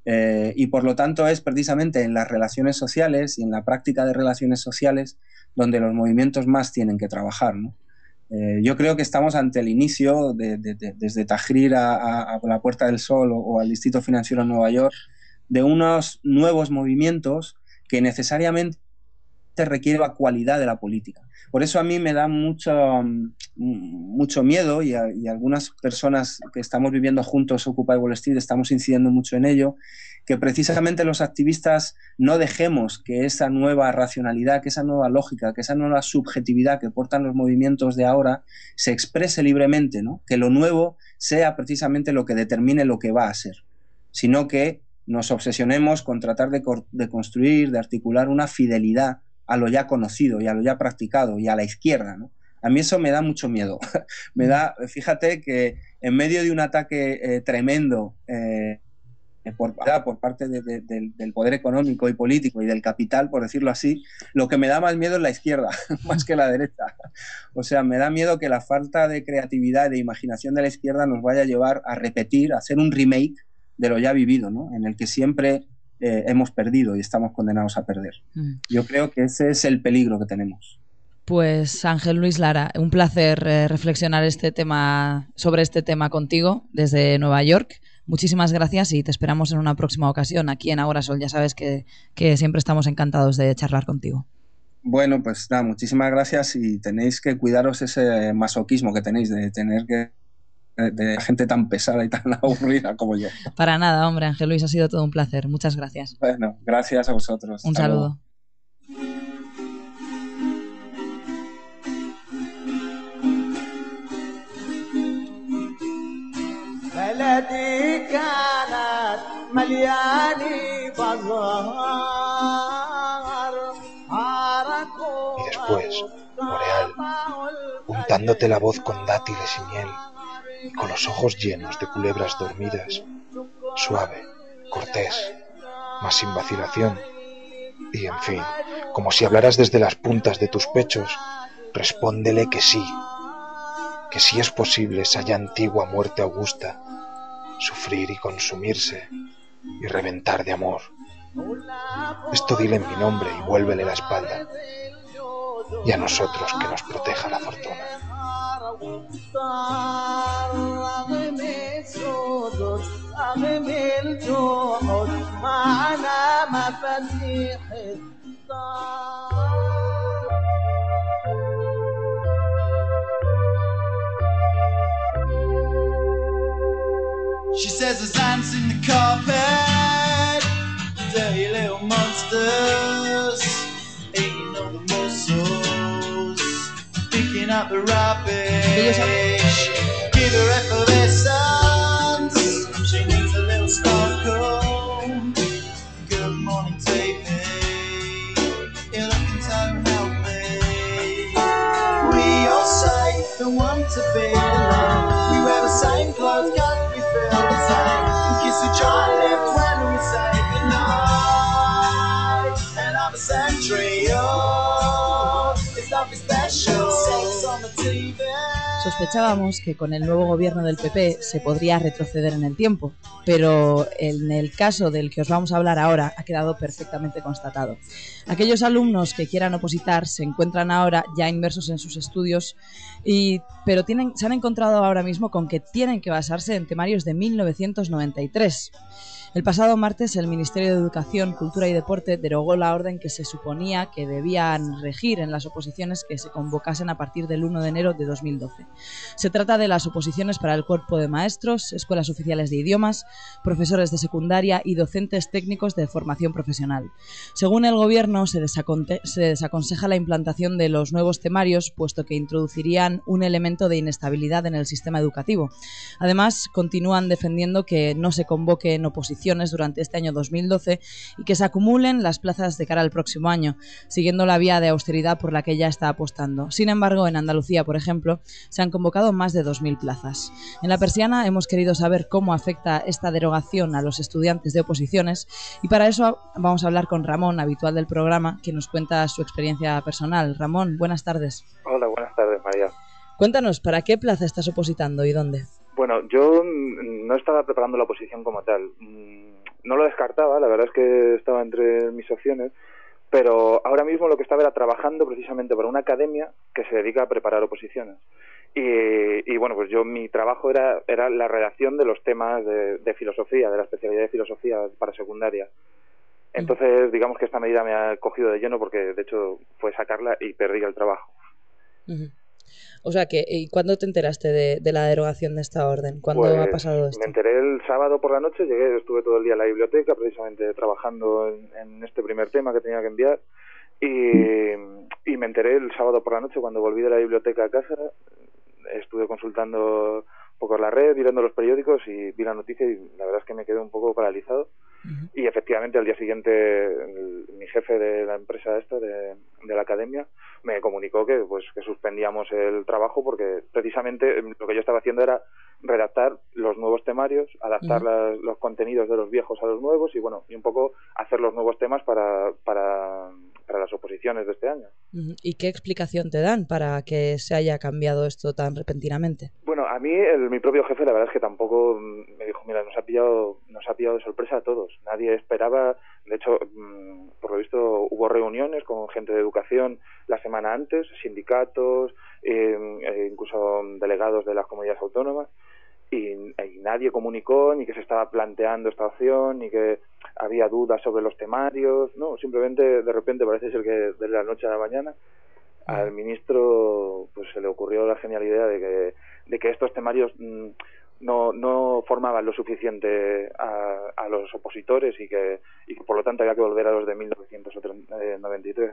Eh, y por lo tanto es precisamente en las relaciones sociales y en la práctica de relaciones sociales donde los movimientos más tienen que trabajar. Eh, yo creo que estamos ante el inicio, de, desde Tajrir a, la Puerta del Sol o, al Distrito Financiero de Nueva York, de unos nuevos movimientos que necesariamente requieren la cualidad de la política. Por eso a mí me da mucho, mucho miedo y, y algunas personas que estamos viviendo juntos Occupy Wall Street estamos incidiendo mucho en ello, que precisamente los activistas no dejemos que esa nueva racionalidad, que esa nueva lógica, que esa nueva subjetividad que portan los movimientos de ahora se exprese libremente, ¿no? que lo nuevo sea precisamente lo que determine lo que va a ser, sino que nos obsesionemos con tratar de, construir, de articular una fidelidad a lo ya conocido y a lo ya practicado y a la izquierda. A mí eso me da mucho miedo. me da, fíjate que en medio de un ataque eh, tremendo eh, por, por parte del poder económico y político y del capital, por decirlo así, lo que me da más miedo es la izquierda, más que la derecha. O sea, me da miedo que la falta de creatividad, de imaginación de la izquierda nos vaya a llevar a repetir, a hacer un remake de lo ya vivido, ¿no? en el que siempre eh, hemos perdido y estamos condenados a perder. Mm. Yo creo que ese es el peligro que tenemos. Pues Ángel Luis Lara, un placer eh, reflexionar este tema, sobre este tema contigo desde Nueva York. Muchísimas gracias y te esperamos en una próxima ocasión aquí en Ahora Sol. Ya sabes que, siempre estamos encantados de charlar contigo. Bueno, pues nada, muchísimas gracias y tenéis que cuidaros ese masoquismo que tenéis de tener que de gente tan pesada y tan aburrida como yo. Para nada, hombre, Ángel Luis, ha sido todo un placer. Muchas gracias. Bueno, gracias a vosotros. Un saludo. Y después, Boreal, untándote la voz con dátiles y miel, y con los ojos llenos de culebras dormidas, suave, cortés, mas sin vacilación, y en fin, como si hablaras desde las puntas de tus pechos, respóndele que sí, que sí es posible esa ya antigua muerte augusta, sufrir y consumirse y reventar de amor. Esto dile en mi nombre y vuélvele la espalda. Y a nosotros que nos proteja la fortuna. She says there's ants in the carpet, dirty little monsters, eating all the muscles, picking up the rubbish. Give her effervescence, Sospechábamos que con el nuevo gobierno del PP se podría retroceder en el tiempo, pero en el caso del que os vamos a hablar ahora ha quedado perfectamente constatado. Aquellos alumnos que quieran opositar se encuentran ahora ya inmersos en sus estudios, y, pero tienen, se han encontrado ahora mismo con que tienen que basarse en temarios de 1993. El pasado martes el Ministerio de Educación, Cultura y Deporte derogó la orden que se suponía que debían regir en las oposiciones que se convocasen a partir del 1 de enero de 2012. Se trata de las oposiciones para el cuerpo de maestros, escuelas oficiales de idiomas, profesores de secundaria y docentes técnicos de formación profesional. Según el Gobierno, se, desaconseja la implantación de los nuevos temarios, puesto que introducirían un elemento de inestabilidad en el sistema educativo. Además, continúan defendiendo que no se convoquen oposiciones durante este año 2012 y que se acumulen las plazas de cara al próximo año, siguiendo la vía de austeridad por la que ya está apostando. Sin embargo, en Andalucía, por ejemplo, se han convocado más de 2.000 plazas. En la persiana hemos querido saber cómo afecta esta derogación a los estudiantes de oposiciones y para eso vamos a hablar con Ramón, habitual del programa, que nos cuenta su experiencia personal. Ramón, buenas tardes. Hola, buenas tardes, María. Cuéntanos, ¿para qué plaza estás opositando y dónde? Bueno, yo mm, no estaba preparando la oposición como tal. Mm, No lo descartaba, la verdad es que estaba entre mis opciones, pero ahora mismo lo que estaba era trabajando precisamente para una academia que se dedica a preparar oposiciones. Y, y bueno, pues yo mi trabajo era, era la redacción de los temas de, de filosofía, de la especialidad de filosofía para secundaria. Entonces, digamos que esta medida me ha cogido de lleno porque de hecho fue sacarla y perdí el trabajo. O sea que, ¿y cuándo te enteraste de, de la derogación de esta orden? ¿Cuándo Pues, ha pasado esto? Me enteré el sábado por la noche, llegué, estuve todo el día en la biblioteca, precisamente trabajando en, en este primer tema que tenía que enviar, y, y me enteré el sábado por la noche cuando volví de la biblioteca a casa, estuve consultando un poco la red, mirando los periódicos y vi la noticia y la verdad es que me quedé un poco paralizado. Y efectivamente al día siguiente el- mi jefe de la empresa esta, de, de la academia, me comunicó que pues que suspendíamos el trabajo porque precisamente em, lo que yo estaba haciendo era redactar los nuevos temarios, adaptar las- los contenidos de los viejos a los nuevos y bueno, y un poco hacer los nuevos temas para, para, para las oposiciones de este año. ¿Y qué explicación te dan para que se haya cambiado esto tan repentinamente? Bueno, a mí el- mi propio jefe la verdad es que tampoco mm, me dijo, mira, nos ha pillado, nos ha pillado de sorpresa a todos. Nadie esperaba, de hecho, mm, por lo visto hubo reuniones con gente de educación la semana antes, sindicatos, eh, e incluso delegados de las comunidades autónomas y, y nadie comunicó ni que se estaba planteando esta opción ni que había dudas sobre los temarios, no, simplemente de repente parece ser que de la noche a la mañana al ministro pues se le ocurrió la genial idea de que, de que estos temarios mm, no, no formaban lo suficiente a, a los opositores y que, y que por lo tanto había que volver a los de 1993.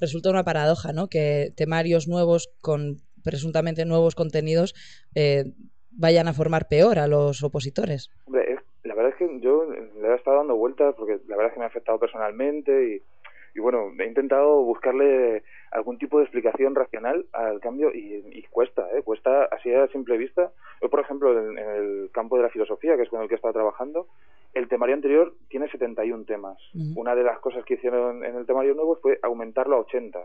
Resulta una paradoja, ¿no? Que temarios nuevos con presuntamente nuevos contenidos eh, vayan a formar peor a los opositores. Hombre, la verdad es que yo le he estado dando vueltas porque la verdad es que me ha afectado personalmente y, y bueno, he intentado buscarle algún tipo de explicación racional al cambio y, y cuesta, ¿eh? cuesta así a simple vista. Yo, por ejemplo, en, en el campo de la filosofía, que es con el que he estado trabajando, el temario anterior tiene 71 temas. Ujú. Una de las cosas que hicieron en el temario nuevo fue aumentarlo a 80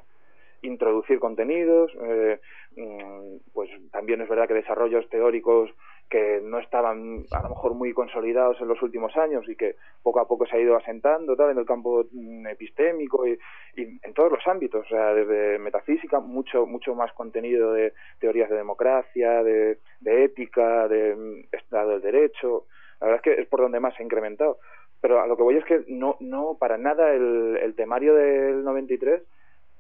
introducir contenidos, eh, mm, pues también es verdad que desarrollos teóricos que no estaban a lo mejor muy consolidados en los últimos años y que poco a poco se ha ido asentando tal en el campo mm, epistémico y, en todos los ámbitos, o sea, desde metafísica, mucho mucho más contenido de teorías de democracia, de, de ética, de mm, Estado del Derecho, La verdad es que es por donde más se ha incrementado. Pero a lo que voy es que no, no para nada el, el temario del 93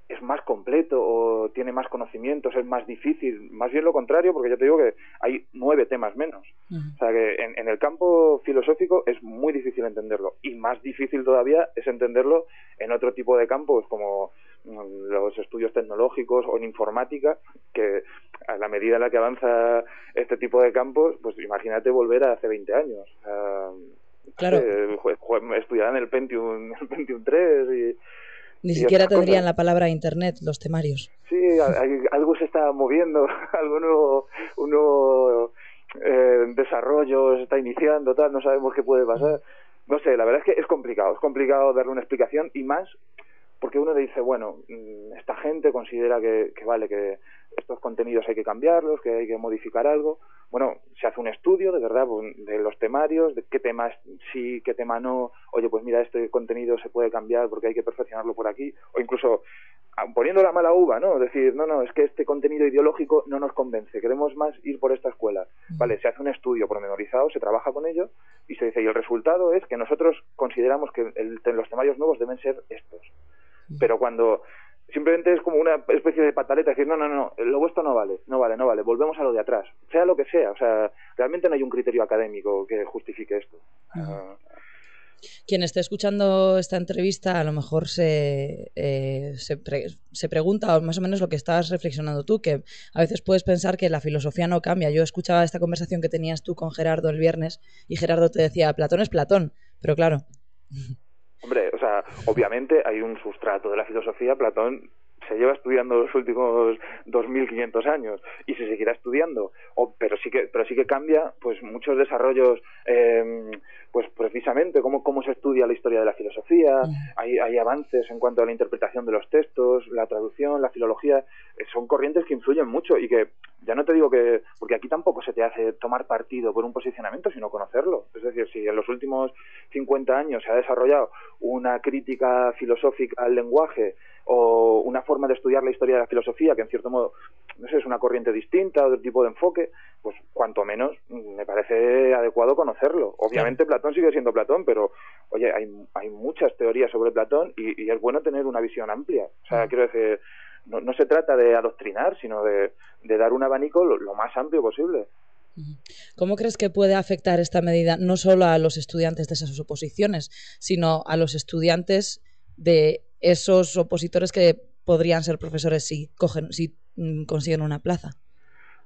es más completo o tiene más conocimientos, es más difícil. Más bien lo contrario, porque ya te digo que hay nueve temas menos. O sea que en, en, el campo filosófico es muy difícil entenderlo. Y más difícil todavía es entenderlo en otro tipo de campos, como mm, los estudios tecnológicos o en informática, que a la medida en la que avanza este tipo de campos, pues imagínate volver a hace 20 años. Claro. eh, estudiarán el Pentium, el Pentium 3 y Ni siquiera tendrían cosas. la palabra internet los temarios. Sí, hay- algo se está moviendo, algo nuevo, un nuevo eh, desarrollo se está iniciando, tal, no sabemos qué puede pasar. No sé, la verdad es que es complicado, es complicado darle una explicación y más porque uno dice, bueno, mm, esta gente considera que, que vale, que estos contenidos hay que cambiarlos, que hay que modificar algo. Bueno, se hace un estudio de verdad de los temarios, de qué temas sí, qué tema no. Oye, pues mira, este contenido se puede cambiar porque hay que perfeccionarlo por aquí. O incluso poniendo la mala uva, ¿no? Decir, no, no, es que este contenido ideológico no nos convence, queremos más ir por esta escuela. Vale, se hace un estudio pormenorizado, se trabaja con ello y se dice, y el resultado es que nosotros consideramos que el- los temarios nuevos deben ser estos. Pero cuando simplemente es como una especie de pataleta, decir, no, no, no, lo vuestro no vale, no vale, no vale, volvemos a lo de atrás, sea lo que sea, o sea, realmente no hay un criterio académico que justifique esto. Quien esté escuchando esta entrevista a lo mejor se, eh, se, pre- se pregunta o más o menos lo que estabas reflexionando tú, que a veces puedes pensar que la filosofía no cambia. Yo escuchaba esta conversación que tenías tú con Gerardo el viernes y Gerardo te decía, Platón es Platón, pero claro, Hombre, o sea, obviamente hay un sustrato de la filosofía, Platón se lleva estudiando los últimos 2500 años y se seguirá estudiando. O, pero sí que pero sí que cambia pues muchos desarrollos eh, pues precisamente cómo, cómo se estudia la historia de la filosofía. Hay, hay avances en cuanto a la interpretación de los textos la traducción la filología. Eh, son corrientes que influyen mucho y que ya no te digo que porque aquí tampoco se te hace tomar partido por un posicionamiento sino conocerlo. Es decir si en los últimos 50 años se ha desarrollado una crítica filosófica al lenguaje o una forma de estudiar la historia de la filosofía que en cierto modo no sé es una corriente distinta otro tipo de enfoque pues cuanto menos mm, me parece adecuado conocerlo. Obviamente Platón sigue siendo Platón pero oye hay, hay muchas teorías sobre Platón y, y es bueno tener una visión amplia. O sea quiero decir no, no se trata de adoctrinar sino de, de dar un abanico lo, lo más amplio posible. ¿cómo crees que puede afectar esta medida no solo a los estudiantes de esas oposiciones, sino a los estudiantes de esos opositores que podrían ser profesores si, cogen, si mm, consiguen una plaza?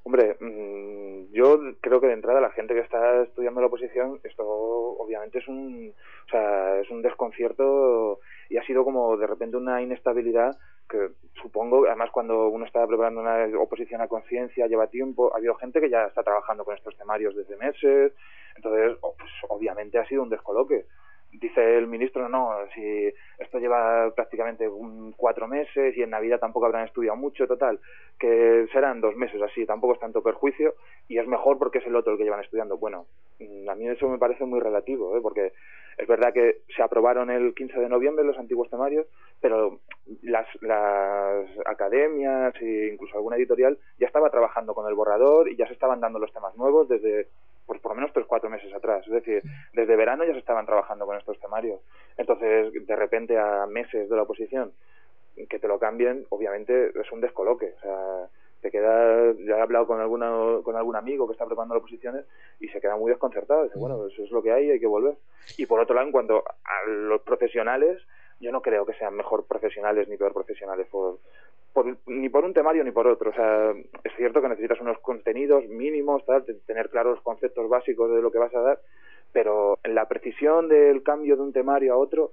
Hombre, mm, yo creo que de entrada la gente que está estudiando la oposición, esto obviamente es un, o sea, es un desconcierto y ha sido como de repente una inestabilidad que supongo, además cuando uno está preparando una oposición a conciencia, lleva tiempo, ha habido gente que ya está trabajando con estos temarios desde meses, entonces pues, obviamente ha sido un descoloque. Dice el ministro, no, si esto lleva prácticamente un, cuatro meses y en Navidad tampoco habrán estudiado mucho, total, que serán dos meses así, tampoco es tanto perjuicio y es mejor porque es el otro el que llevan estudiando. Bueno, mm, a mí eso me parece muy relativo, ¿eh? porque es verdad que se aprobaron el 15 de noviembre los antiguos temarios, pero las, las academias e incluso alguna editorial ya estaba trabajando con el borrador y ya se estaban dando los temas nuevos desde pues por lo menos tres cuatro meses atrás. Es decir desde verano ya se estaban trabajando con estos temarios. Entonces de repente a meses de la oposición que te lo cambien obviamente es un descoloque. O sea te queda ya he hablado con alguna, con algún amigo que está preparando las oposiciones y se queda muy desconcertado. Dice bueno eso es lo que hay hay que volver y por otro lado en cuanto a los profesionales yo no creo que sean mejor profesionales ni peor profesionales por, por, ni por un temario ni por otro. O sea, es cierto que necesitas unos contenidos mínimos, tal, tener claros conceptos básicos de lo que vas a dar, pero en la precisión del cambio de un temario a otro,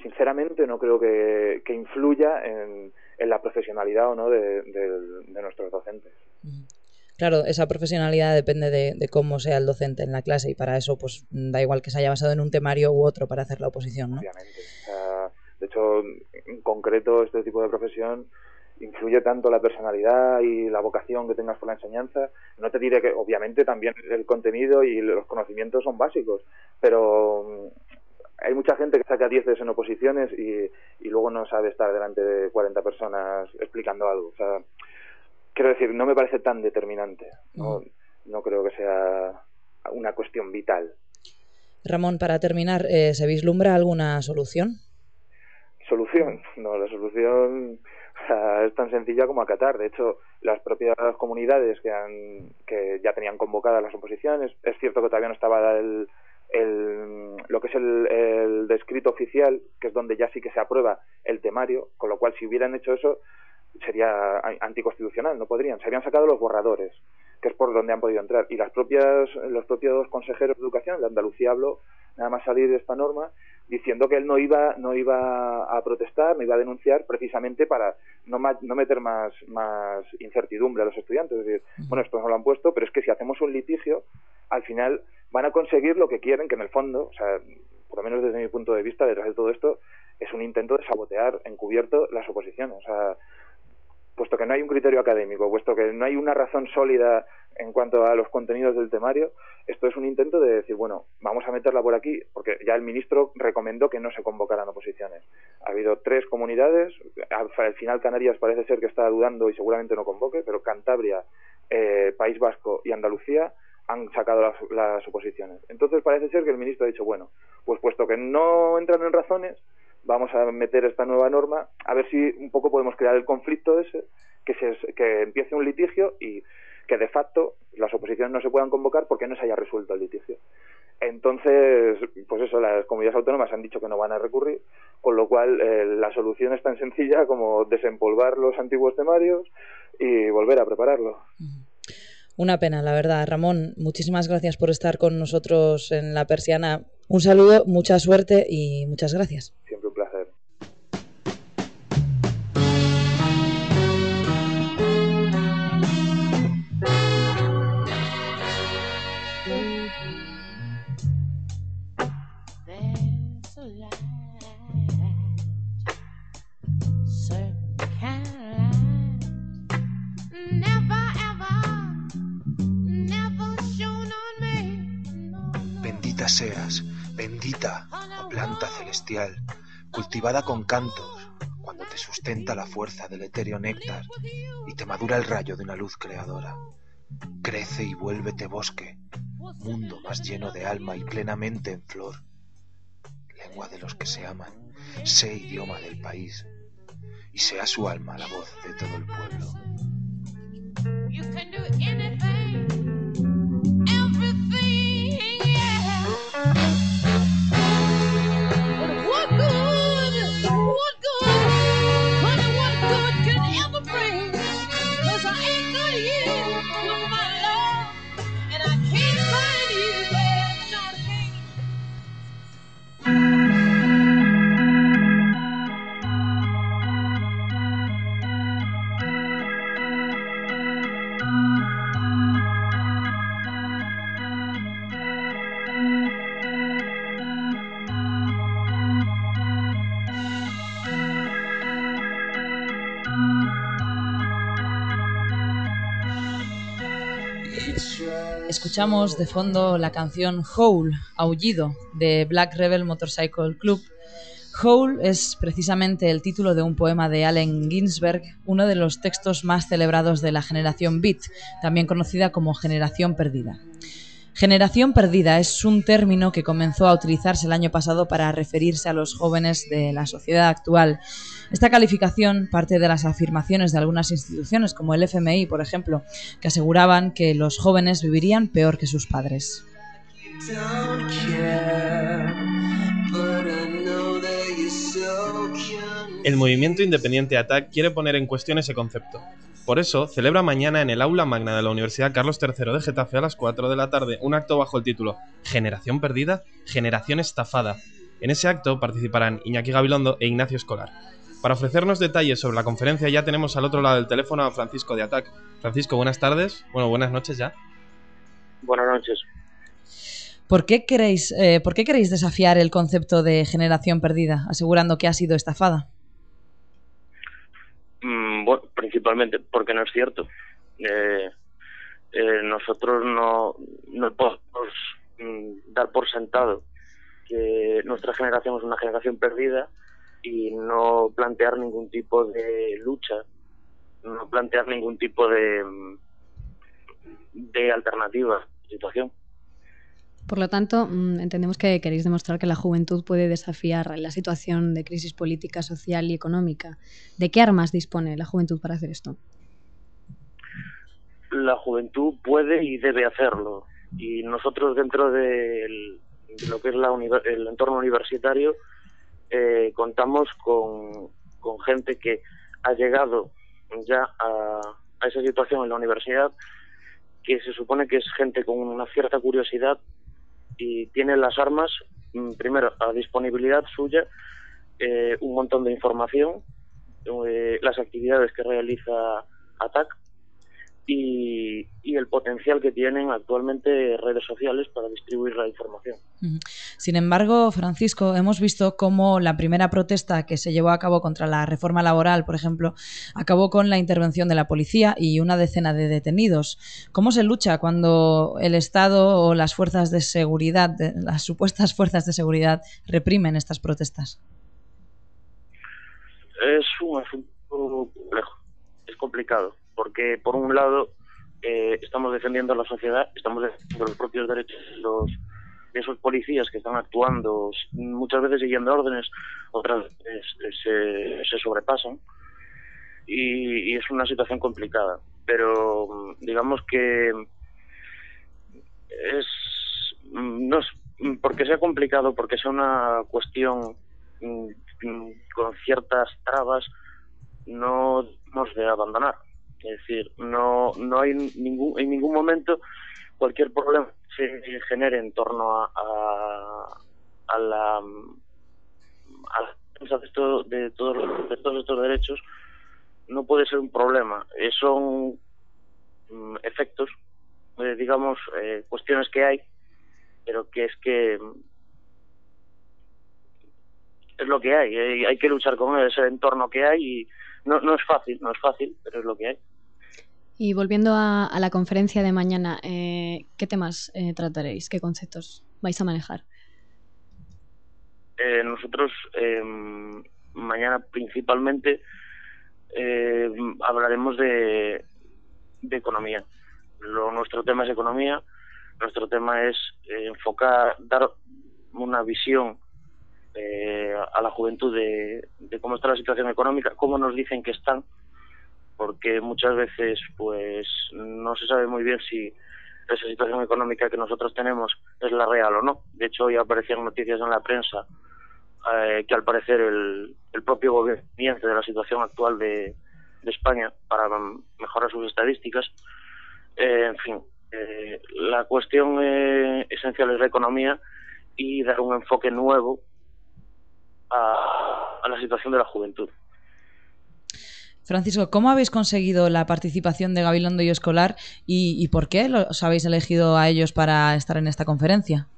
sinceramente no creo que, que influya en, en, la profesionalidad o no de, de nuestros docentes. Claro, esa profesionalidad depende de, cómo sea el docente en la clase y para eso pues da igual que se haya basado en un temario u otro para hacer la oposición, ¿no? Obviamente. De hecho, en concreto, este tipo de profesión influye tanto la personalidad y la vocación que tengas por la enseñanza. No te diré que, obviamente, también el contenido y los conocimientos son básicos, pero hay mucha gente que saca dieces en oposiciones y, y luego no sabe estar delante de 40 personas explicando algo. O sea, quiero decir, no me parece tan determinante. No, no creo que sea una cuestión vital. Ramón, para terminar, eh, ¿se vislumbra alguna solución? Solución, no, la solución es tan sencilla como acatar. De hecho, las propias comunidades que, han, que ya tenían convocadas las oposiciones, es cierto que todavía no estaba el, el, lo que es el, el, descrito oficial, que es donde ya sí que se aprueba el temario, con lo cual si hubieran hecho eso sería anticonstitucional, no podrían. Se habían sacado los borradores, que es por donde han podido entrar. Y las propias, los propios consejeros de educación de Andalucía habló, nada más salir de esta norma, diciendo que él no iba, no iba a protestar, no iba a denunciar, precisamente para no, no meter más, más incertidumbre a los estudiantes. Es decir, bueno, esto no lo han puesto, pero es que si hacemos un litigio, al final van a conseguir lo que quieren, que en el fondo, o sea, por lo menos desde mi punto de vista, detrás de todo esto, es un intento de sabotear encubierto las oposiciones. O sea, puesto que no hay un criterio académico, puesto que no hay una razón sólida en cuanto a los contenidos del temario, esto es un intento de decir, bueno, vamos a meterla por aquí, porque ya el ministro recomendó que no se convocaran oposiciones. Ha habido tres comunidades, al final Canarias parece ser que está dudando y seguramente no convoque, pero Cantabria, eh, País Vasco y Andalucía han sacado las, las oposiciones. Entonces parece ser que el ministro ha dicho, bueno, pues puesto que no entran en razones, vamos a meter esta nueva norma a ver si un poco podemos crear el conflicto ese, que, se, que empiece un litigio y que de facto las oposiciones no se puedan convocar porque no se haya resuelto el litigio. Entonces, pues eso, las comunidades autónomas han dicho que no van a recurrir, con lo cual eh, la solución es tan sencilla como desempolvar los antiguos temarios y volver a prepararlo. Una pena, la verdad. Ramón, muchísimas gracias por estar con nosotros en La Persiana. Un saludo, mucha suerte y muchas gracias. Siempre Bendita seas, bendita, oh planta celestial, cultivada con cantos, cuando te sustenta la fuerza del etéreo néctar y te madura el rayo de una luz creadora. Crece y vuélvete bosque, mundo más lleno de alma y plenamente en flor. Lengua de los que se aman, sé idioma del país, y sea su alma la voz de todo el pueblo. Escuchamos de fondo la canción Howl, Aullido, de Black Rebel Motorcycle Club. Howl es precisamente el título de un poema de Allen Ginsberg, uno de los textos más celebrados de la generación Beat, también conocida como generación perdida. Generación perdida es un término que comenzó a utilizarse el año pasado para referirse a los jóvenes de la sociedad actual. Esta calificación parte de las afirmaciones de algunas instituciones, como el FMI, por ejemplo, que aseguraban que los jóvenes vivirían peor que sus padres. El movimiento independiente ATAC quiere poner en cuestión ese concepto. Por eso, celebra mañana en el aula magna de la Universidad Carlos III de Getafe a las 4 de la tarde un acto bajo el título Generación perdida, generación estafada. En ese acto participarán Iñaki Gabilondo e Ignacio Escolar. Para ofrecernos detalles sobre la conferencia ya tenemos al otro lado del teléfono a Francisco de ATAC. Francisco, buenas tardes. Bueno, buenas noches ya. Buenas noches. ¿Por qué, queréis, eh, ¿Por qué queréis desafiar el concepto de generación perdida, asegurando que ha sido estafada? Mm, bueno, principalmente porque no es cierto. Eh, eh, nosotros no, no podemos mm, dar por sentado que nuestra generación es una generación perdida y no plantear ningún tipo de lucha, no plantear ningún tipo de, de alternativa situación. Por lo tanto, mm, entendemos que queréis demostrar que la juventud puede desafiar la situación de crisis política, social y económica. ¿De qué armas dispone la juventud para hacer esto? La juventud puede y debe hacerlo. Y nosotros dentro de lo que es la el entorno universitario eh, contamos con, con, gente que ha llegado ya a, esa situación en la universidad que se supone que es gente con una cierta curiosidad y tiene las armas, mm, primero, a disponibilidad suya, eh, un montón de información, eh, las actividades que realiza ATAC y, el potencial que tienen actualmente redes sociales para distribuir la información. Sin embargo, Francisco, hemos visto cómo la primera protesta que se llevó a cabo contra la reforma laboral, por ejemplo, acabó con la intervención de la policía y una decena de detenidos. ¿Cómo se lucha cuando el Estado o las fuerzas de seguridad, las supuestas fuerzas de seguridad, reprimen estas protestas? Es un asunto complejo, es complicado porque por un lado eh, estamos defendiendo a la sociedad, estamos defendiendo los propios derechos de, los, de esos policías que están actuando muchas veces siguiendo órdenes, otras veces se, se sobrepasan y, es una situación complicada. Pero digamos que es no es porque sea complicado, porque sea una cuestión mm, con ciertas trabas, no nos de abandonar. Es decir, no, no hay ningún, en ningún momento cualquier problema se genere en torno a, a, la a la defensa de, todos, de todos estos derechos no puede ser un problema. Eh, son mm, efectos, eh, digamos, eh, cuestiones que hay, pero que es que es lo que hay. hay que luchar con ese entorno que hay y no, no es fácil, no es fácil, pero es lo que hay. Y volviendo a, la conferencia de mañana, eh, ¿qué temas eh, trataréis? ¿Qué conceptos vais a manejar? Eh, nosotros em, mañana principalmente hablaremos de, de economía. Lo, nuestro tema es economía, nuestro tema es enfocar, dar una visión a la juventud de, cómo está la situación económica, cómo nos dicen que están porque muchas veces pues no se sabe muy bien si esa situación económica que nosotros tenemos es la real o no. De hecho, hoy aparecían noticias en la prensa eh, que al parecer el, el propio gobierno de la situación actual de, España para mejorar sus estadísticas. Eh, en fin, eh, la cuestión esencial es la economía y dar un enfoque nuevo a la situación de la juventud. Francisco, ¿cómo habéis conseguido la participación de Gabilondo y Escolar y, por qué os habéis elegido a ellos para estar en esta conferencia?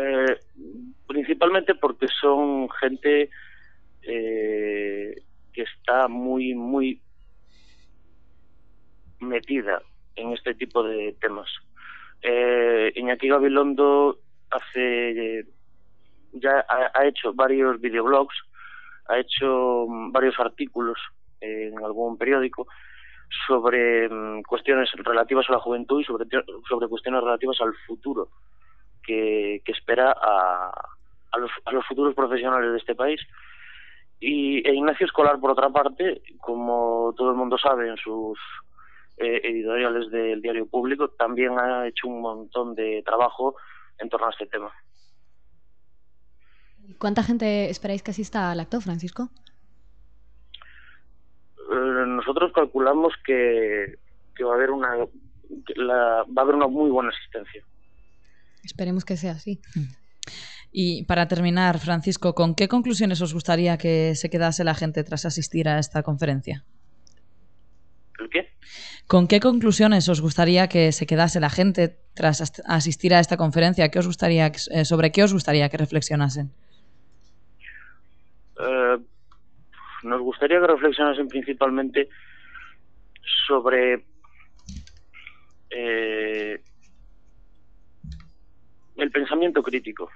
Eh, principalmente porque son gente eh, que está muy, muy metida en este tipo de temas. Eh, Iñaki Gabilondo hace ya ha hecho varios videoblogs ha hecho mm, varios artículos en algún periódico sobre mm, cuestiones relativas a la juventud y sobre, cuestiones relativas al futuro que, espera a, a, los, a los futuros profesionales de este país. Y e Ignacio Escolar, por otra parte, como todo el mundo sabe en sus eh, editoriales del diario público, también ha hecho un montón de trabajo en torno a este tema. ¿Cuánta gente esperáis que asista al acto, Francisco? Eh, nosotros calculamos que, va a haber una va a haber una muy buena asistencia. Esperemos que sea así. Y para terminar, Francisco, ¿con qué conclusiones os gustaría que se quedase la gente tras asistir a esta conferencia? ¿El qué? ¿Con qué conclusiones os gustaría que se quedase la gente tras asistir a esta conferencia? ¿Qué os gustaría, eh, ¿Sobre qué os gustaría que reflexionasen? Eh, nos gustaría que reflexionasen principalmente sobre eh, el pensamiento crítico,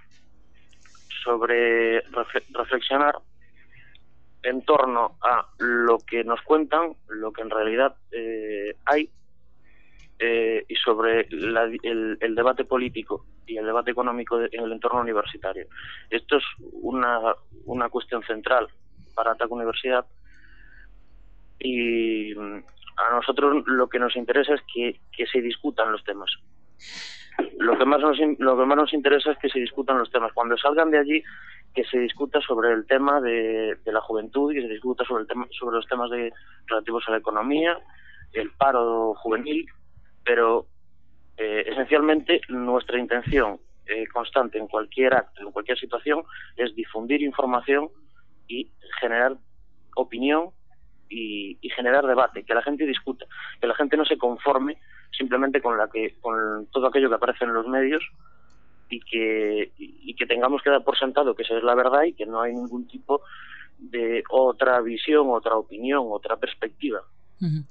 sobre reflexionar en torno a lo que nos cuentan, lo que en realidad eh, hay eh, y sobre la- el, debate político y el debate económico de- en el entorno universitario. Esto es una, una cuestión central para ATAC Universidad y mm, a nosotros lo que nos interesa es que, que se discutan los temas. Lo que, más nos, lo que más nos interesa es que se discutan los temas. Cuando salgan de allí, que se discuta sobre el tema de, de la juventud y que se discuta sobre, el tema, sobre los temas de, relativos a la economía, el paro juvenil, pero eh, esencialmente nuestra intención eh, constante en cualquier acto, en cualquier situación, es difundir información y generar opinión y, generar debate, que la gente discuta, que la gente no se conforme simplemente con la que con todo aquello que aparece en los medios y que y que tengamos que dar por sentado que esa es la verdad y que no hay ningún tipo de otra visión, otra opinión, otra perspectiva. Ujú.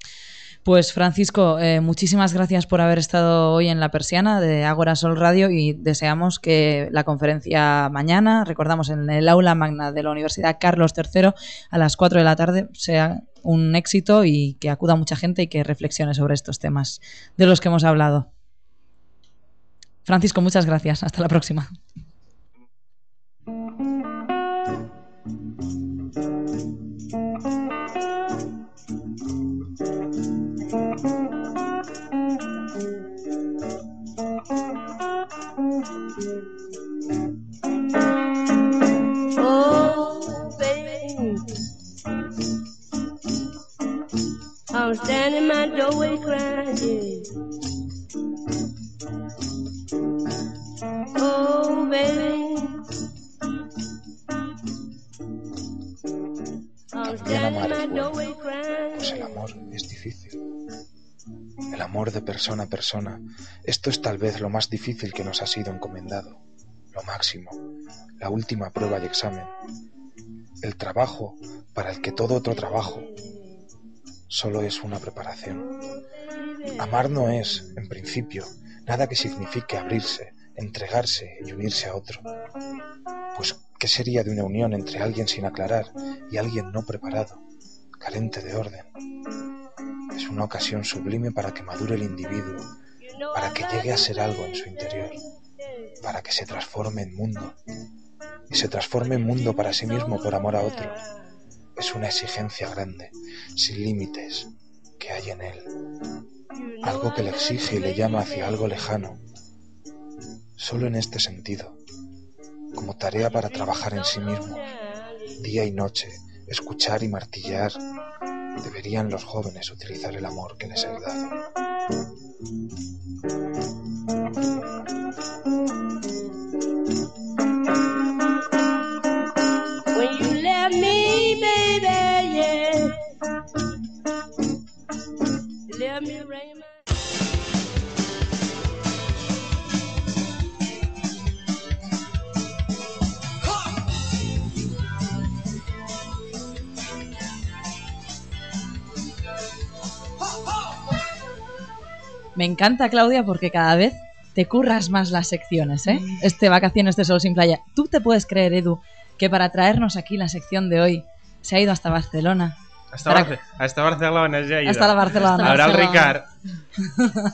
Pues Francisco, eh, muchísimas gracias por haber estado hoy en la persiana de Ágora Sol Radio y deseamos que la conferencia mañana, recordamos en el aula magna de la Universidad Carlos III a las 4 de la tarde, sea un éxito y que acuda mucha gente y que reflexione sobre estos temas de los que hemos hablado. Francisco, muchas gracias. Hasta la próxima. Oh, baby. I'm standing in my doorway crying. Oh, baby. I'm standing in my doorway pues el crying. amor es difícil. El amor de persona a persona, esto es tal vez lo más difícil que nos ha sido encomendado, lo máximo, la última prueba y examen. El trabajo para el que todo otro trabajo solo es una preparación. Amar no es, en principio, nada que signifique abrirse, entregarse y unirse a otro. Pues, ¿qué sería de una unión entre alguien sin aclarar y alguien no preparado, carente de orden? Es una ocasión sublime para que madure el individuo, para que llegue a ser algo en su interior, para que se transforme en mundo. Y se transforme en mundo para sí mismo por amor a otro. Es una exigencia grande, sin límites, que hay en él. Algo que le exige y le llama hacia algo lejano. Solo en este sentido, como tarea para trabajar en sí mismo, día y noche, escuchar y martillar, deberían los jóvenes utilizar el amor que les you left me, me encanta, Claudia, porque cada vez te curras más las secciones, ¿eh? Este Vacaciones de Sol sin Playa. ¿Tú te puedes creer, Edu, que para traernos aquí la sección de hoy se ha ido hasta Barcelona? Hasta, Para- Barce- hasta Barcelona ya ha ido. Hasta la Barcelona. Ahora la- Ricard.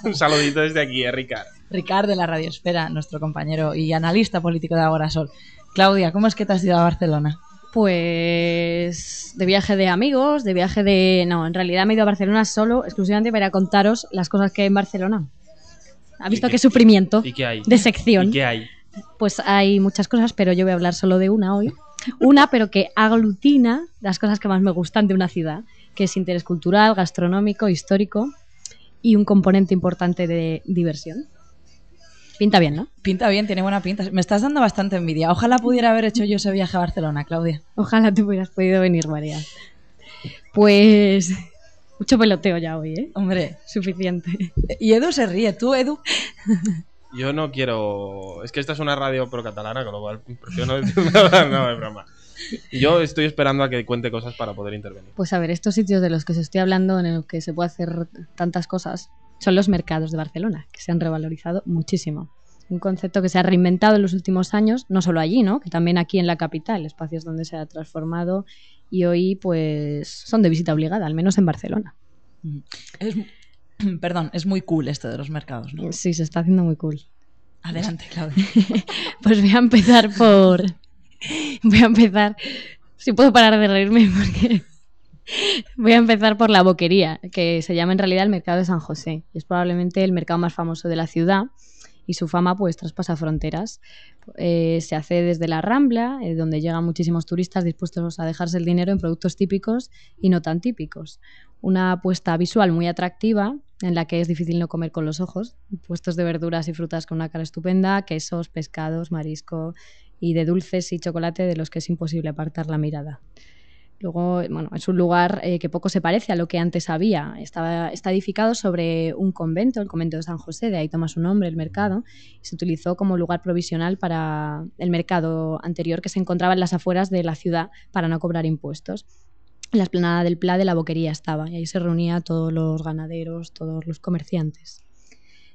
Un saludito desde aquí, eh, Ricard. Ricard de la Radiosfera, nuestro compañero y analista político de Agora Sol. Claudia, ¿cómo es que te has ido a Barcelona? Pues de viaje de amigos, de viaje de... No, en realidad me he ido a Barcelona solo, exclusivamente para contaros las cosas que hay en Barcelona. ¿Ha visto qué- qué sufrimiento ¿Y qué hay? de sección? ¿Y qué hay? Pues hay muchas cosas, pero yo voy a hablar solo de una hoy. Una, pero que aglutina las cosas que más me gustan de una ciudad, que es interés cultural, gastronómico, histórico y un componente importante de diversión. Pinta bien, ¿no? Pinta bien, tiene buena pinta. Me estás dando bastante envidia. Ojalá pudiera haber hecho yo ese viaje a Barcelona, Claudia. Ojalá te hubieras podido venir, María. Pues mucho peloteo ya hoy, ¿eh? Hombre, Suficiente. y Edu se ríe. ¿Tú, Edu? Yo no quiero. Es que esta es una radio pro catalana, con lo cual prefiero no decir nada. No, es broma. Y Yo estoy esperando a que cuente cosas para poder intervenir. Pues a ver, estos sitios de los que os estoy hablando, en los que se puede hacer tantas cosas, son los mercados de Barcelona, que se han revalorizado muchísimo. Un concepto que se ha reinventado en los últimos años, no solo allí, ¿no? Que también aquí en la capital, espacios donde se ha transformado y hoy, pues, son de visita obligada, al menos en Barcelona. Es- Perdón, es muy cool esto de los mercados, ¿no? Sí, se está haciendo muy cool. Adelante, Claudia. Pues voy a empezar por. Voy a empezar. Si puedo parar de reírme, porque. Voy a empezar por la boquería, que se llama en realidad el Mercado de San José. Es probablemente el mercado más famoso de la ciudad y su fama pues traspasa fronteras. Eh, se hace desde la Rambla, eh, donde llegan muchísimos turistas dispuestos a dejarse el dinero en productos típicos y no tan típicos. Una apuesta visual muy atractiva en la que es difícil no comer con los ojos. Puestos de verduras y frutas con una cara estupenda, quesos, pescados, marisco y de dulces y chocolate de los que es imposible apartar la mirada. Luego, bueno, es un lugar eh, que poco se parece a lo que antes había. Estaba, está edificado sobre un convento, el convento de San José, de ahí toma su nombre el mercado, y se utilizó como lugar provisional para el mercado anterior que se encontraba en las afueras de la ciudad para no cobrar impuestos. En la esplanada del Pla de la Boquería estaba, y ahí se reunía todos los ganaderos, todos los comerciantes.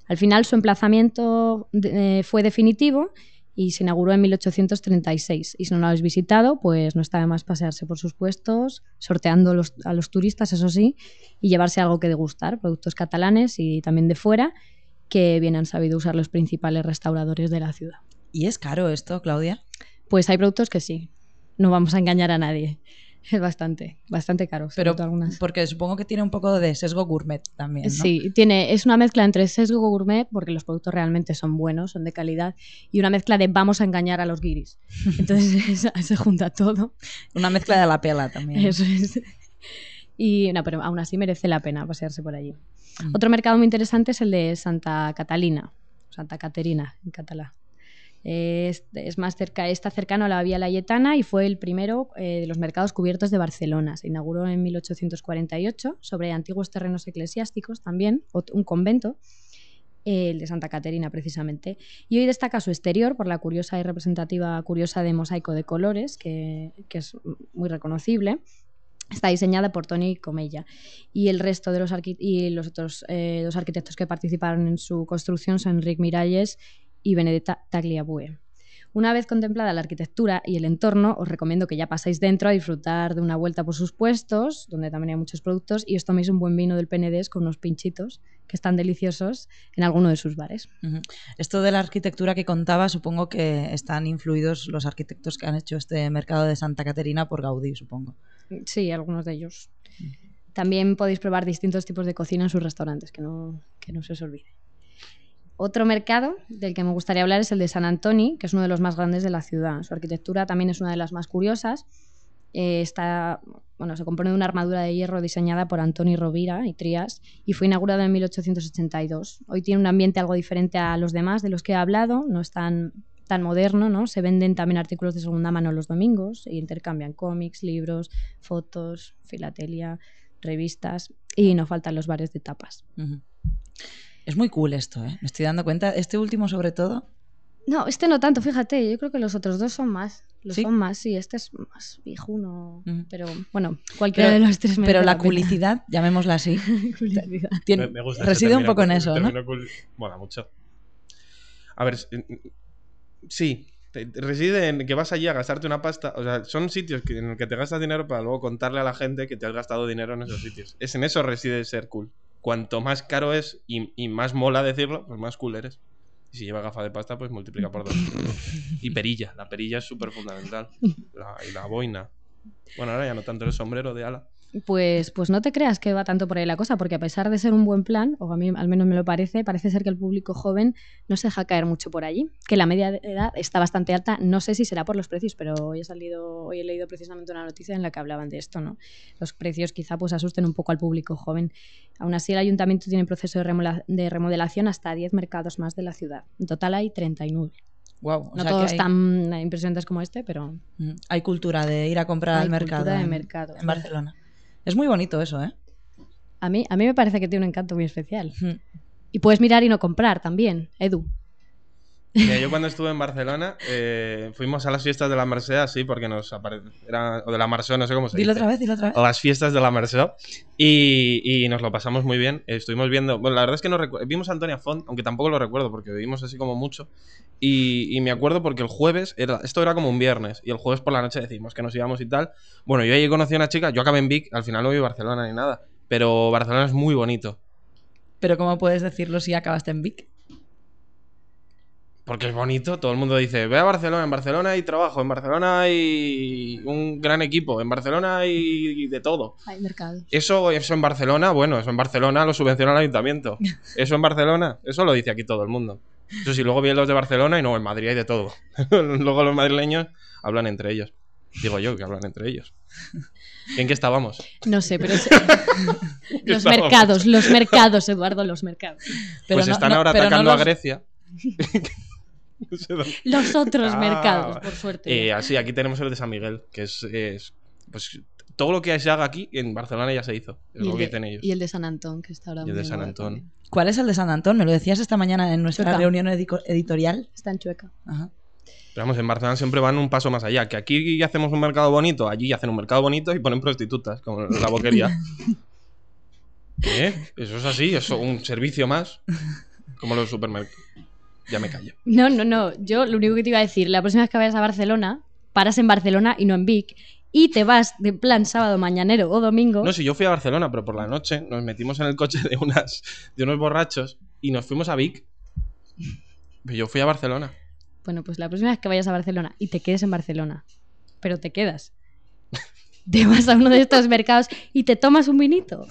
Al final su emplazamiento eh, fue definitivo y se inauguró en 1836. Y si no lo habéis visitado, pues no está de más pasearse por sus puestos, sorteando los- a los turistas, eso sí, y llevarse algo que degustar, productos catalanes y también de fuera, que bien han sabido usar los principales restauradores de la ciudad. ¿Y es caro esto, Claudia? Pues hay productos que sí, no vamos a engañar a nadie. Es bastante, bastante caro. Pero algunas. porque supongo que tiene un poco de sesgo gourmet también, ¿no? Sí, tiene, es una mezcla entre sesgo gourmet, porque los productos realmente son buenos, son de calidad, y una mezcla de vamos a engañar a los guiris. Entonces se junta todo. Una mezcla de la pela también. Eso es. Y no, pero aún así merece la pena pasearse por allí. Mm. Otro mercado muy interesante es el de Santa Catalina, Santa Caterina en catalán. Es, más cerca, está cercano a la Vía Layetana y fue el primero eh, de los mercados cubiertos de Barcelona. Se inauguró en 1848 sobre antiguos terrenos eclesiásticos también, un convento, eh, el de Santa Caterina precisamente. Y hoy destaca su exterior por la curiosa y representativa curiosa de mosaico de colores, que, que es muy reconocible. Está diseñada por Tony Comella. Y el resto de los, y los otros eh, dos arquitectos que participaron en su construcción son Enric Miralles y Benedetta Tagliabue. Una vez contemplada la arquitectura y el entorno, os recomiendo que ya paséis dentro a disfrutar de una vuelta por sus puestos, donde también hay muchos productos, y os toméis un buen vino del Penedés con unos pinchitos, que están deliciosos, en alguno de sus bares. Esto de la arquitectura que contaba, supongo que están influidos los arquitectos que han hecho este mercado de Santa Caterina por Gaudí, supongo. Sí, algunos de ellos. También podéis probar distintos tipos de cocina en sus restaurantes, que no, que no se os olvide. Otro mercado del que me gustaría hablar es el de San Antoni, que es uno de los más grandes de la ciudad. Su arquitectura también es una de las más curiosas. Eh, está, bueno, se compone de una armadura de hierro diseñada por Antoni Rovira y Trias y fue inaugurado en 1882. Hoy tiene un ambiente algo diferente a los demás de los que he hablado, no es tan, tan moderno, ¿no? Se venden también artículos de segunda mano los domingos e intercambian cómics, libros, fotos, filatelia, revistas y no faltan los bares de tapas. Ujú. Es muy cool esto, ¿eh? Me estoy dando cuenta. Este último, sobre todo, No, este no tanto, fíjate, yo creo que los otros dos son más. Los ¿Sí? son más, sí, este es más viejuno, pero bueno, cualquiera pero, de los tres pero la pena. culicidad, llamémosla así, Culicidad. tiene- Me- gusta reside un término, poco en eso, ¿no? Mola mucho. A ver, sí, reside en que vas allí a gastarte una pasta. O sea, son sitios en los que te gastas dinero para luego contarle a la gente que te has gastado dinero en esos sitios. Es en eso reside ser cool. Cuanto más caro es y, y más mola decirlo, pues más cool eres. Y si lleva gafa de pasta, pues multiplica por dos. Y perilla, la perilla es súper fundamental. La- y la boina. Bueno, ahora ya no tanto el sombrero de ala. Pues, pues no te creas que va tanto por ahí la cosa, porque a pesar de ser un buen plan, o a mí al menos me lo parece, parece ser que el público joven no se deja caer mucho por allí, que la media de edad está bastante alta, no sé si será por los precios, pero hoy he salido, hoy he leído precisamente una noticia en la que hablaban de esto, ¿no? Los precios quizá pues asusten un poco al público joven. Aún así el ayuntamiento tiene en proceso de, remodelación hasta 10 mercados más de la ciudad. En total hay 39. Wow, no todos tan impresionantes como este, pero Mm, Hay cultura de ir a comprar Hay al mercado, cultura de en, mercado. en Barcelona. Es muy bonito eso, ¿eh? a mí, a mí me parece que tiene un encanto muy especial. Mm. Y puedes mirar y no comprar también, Edu. Mira, yo cuando estuve en Barcelona eh, fuimos a las fiestas de la Merced, sí, porque nos apareció. O de la Merced, no sé cómo se Dilo dice. otra vez, dilo otra vez. Las fiestas de la Merced. Y, y nos lo pasamos muy bien. Estuvimos viendo. Bueno, la verdad es que no Vimos a Antonia Font, aunque tampoco lo recuerdo porque vivimos así como mucho. Y, y me acuerdo porque el jueves. Era, esto era como un viernes. Y el jueves por la noche decimos que nos íbamos y tal. Bueno, yo ahí conocí a una chica. Yo acabé en Vic. Al final no vi Barcelona ni nada. Pero Barcelona es muy bonito. Pero ¿cómo puedes decirlo si acabaste en Vic? Porque es bonito, todo el mundo dice, ve a Barcelona, en Barcelona hay trabajo, en Barcelona hay un gran equipo, en Barcelona hay de todo. Hay mercado. Eso, eso en Barcelona, bueno, eso en Barcelona lo subvenciona el ayuntamiento. Eso en Barcelona, eso lo dice aquí todo el mundo. Eso sí, luego vienen los de Barcelona y no, en Madrid hay de todo. luego los madrileños hablan entre ellos. Digo yo que hablan entre ellos. ¿En qué estábamos? No sé, pero es- los Estábamos. mercados, los mercados, Eduardo, los mercados. Pero pues no- están ahora no atacando a los- Grecia. Los otros Ah, mercados, por suerte. Eh, así, aquí tenemos el de San Miguel, que es, es- pues todo lo que se haga aquí en Barcelona ya se hizo. Es y, lo el que de, dicen ellos. y el de San Antón, que está ahora Y el de muy San moda Antón. también. ¿Cuál es el de San Antón? Me lo decías esta mañana en nuestra Chueca. reunión editorial. Está en Chueca. Ajá. Pero vamos, en Barcelona siempre van un paso más allá. Que aquí hacemos un mercado bonito, allí hacen un mercado bonito y ponen prostitutas, como la boquería. ¿Eh? Eso es así, eso un servicio más. Como los supermercados. Ya me callo. No, no, no. Yo lo único que te iba a decir, la próxima vez que vayas a Barcelona, paras en Barcelona y no en Vic, y te vas de plan sábado, mañanero o domingo. No, si yo fui a Barcelona, pero por la noche nos metimos en el coche de, unas, de unos borrachos y nos fuimos a Vic. Pero yo fui a Barcelona. Bueno, pues la próxima vez que vayas a Barcelona y te quedes en Barcelona, pero te quedas. Te vas a uno de estos mercados y te tomas un vinito.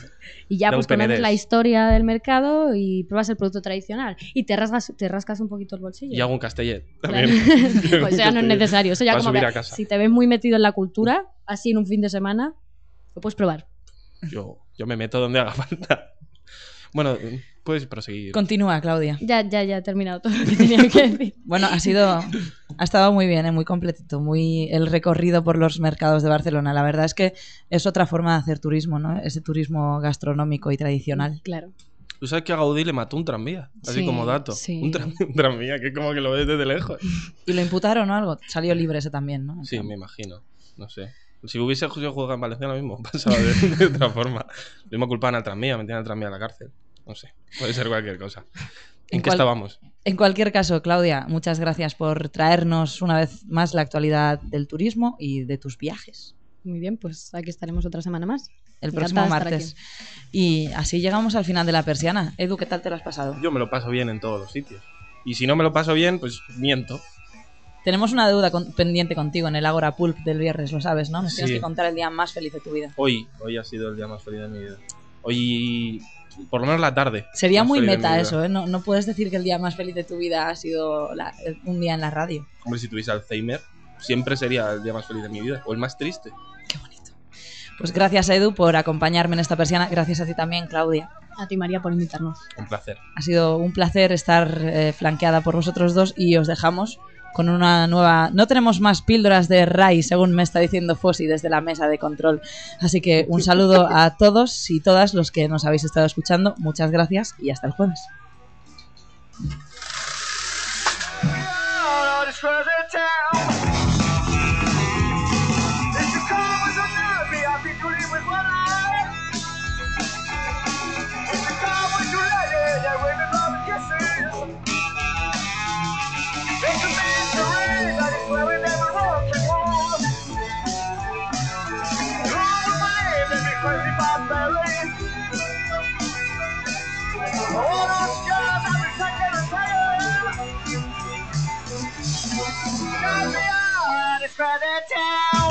Y ya pues conoces la historia del mercado y pruebas el producto tradicional. Y te rasgas, te rascas un poquito el bolsillo. Y hago un castellet. Claro. También. pues ya no es necesario. Eso ya como que si te ves muy metido en la cultura, así en un fin de semana, lo puedes probar. Yo, yo me meto donde haga falta. Bueno, puedes proseguir. Continúa, Claudia. Ya, ya, ya he terminado todo lo que tenía que decir. Bueno, ha sido. Ha estado muy bien, ¿eh? muy completito, muy el recorrido por los mercados de Barcelona. La verdad es que es otra forma de hacer turismo, ¿no? Ese turismo gastronómico y tradicional. Claro. Tú sabes que a Gaudí le mató un tranvía, así Sí, como dato. sí. Un, tra- un tranvía que como que lo ves desde lejos. ¿Y lo imputaron o algo? Salió libre ese también, ¿no? Sí, me imagino. No sé. Si hubiese jugado en Valencia lo mismo, pasaba de, de otra forma. Lo mismo culpaban al tranvía, metían al tranvía a la cárcel. No sé, puede ser cualquier cosa. ¿En, En qué cual- estábamos? En cualquier caso, Claudia, muchas gracias por traernos una vez más la actualidad del turismo y de tus viajes. Muy bien, pues aquí estaremos otra semana más. El próximo martes. Y así llegamos al final de la persiana. Edu, ¿qué tal te lo has pasado? Yo me lo paso bien en todos los sitios. Y si no me lo paso bien, pues miento. Tenemos una deuda con- pendiente contigo en el Agora Pulp del viernes, lo sabes, ¿no? Nos tienes que contar el día más feliz de tu vida. Hoy, hoy ha sido el día más feliz de mi vida. Hoy, por lo menos la tarde. Sería muy meta eso, ¿eh? No, no puedes decir que el día más feliz de tu vida ha sido la- un día en la radio. Hombre, si tuviese Alzheimer, siempre sería el día más feliz de mi vida. O el más triste. Pues gracias, Edu, por acompañarme en esta persiana. Gracias a ti también, Claudia. A ti, María, por invitarnos. Un placer. Ha sido un placer estar eh, flanqueada por vosotros dos y os dejamos con una nueva... No tenemos más píldoras de Rai, según me está diciendo Fossi desde la mesa de control. Así que un saludo a todos y todas los que nos habéis estado escuchando. Muchas gracias y hasta el jueves. Brother, town.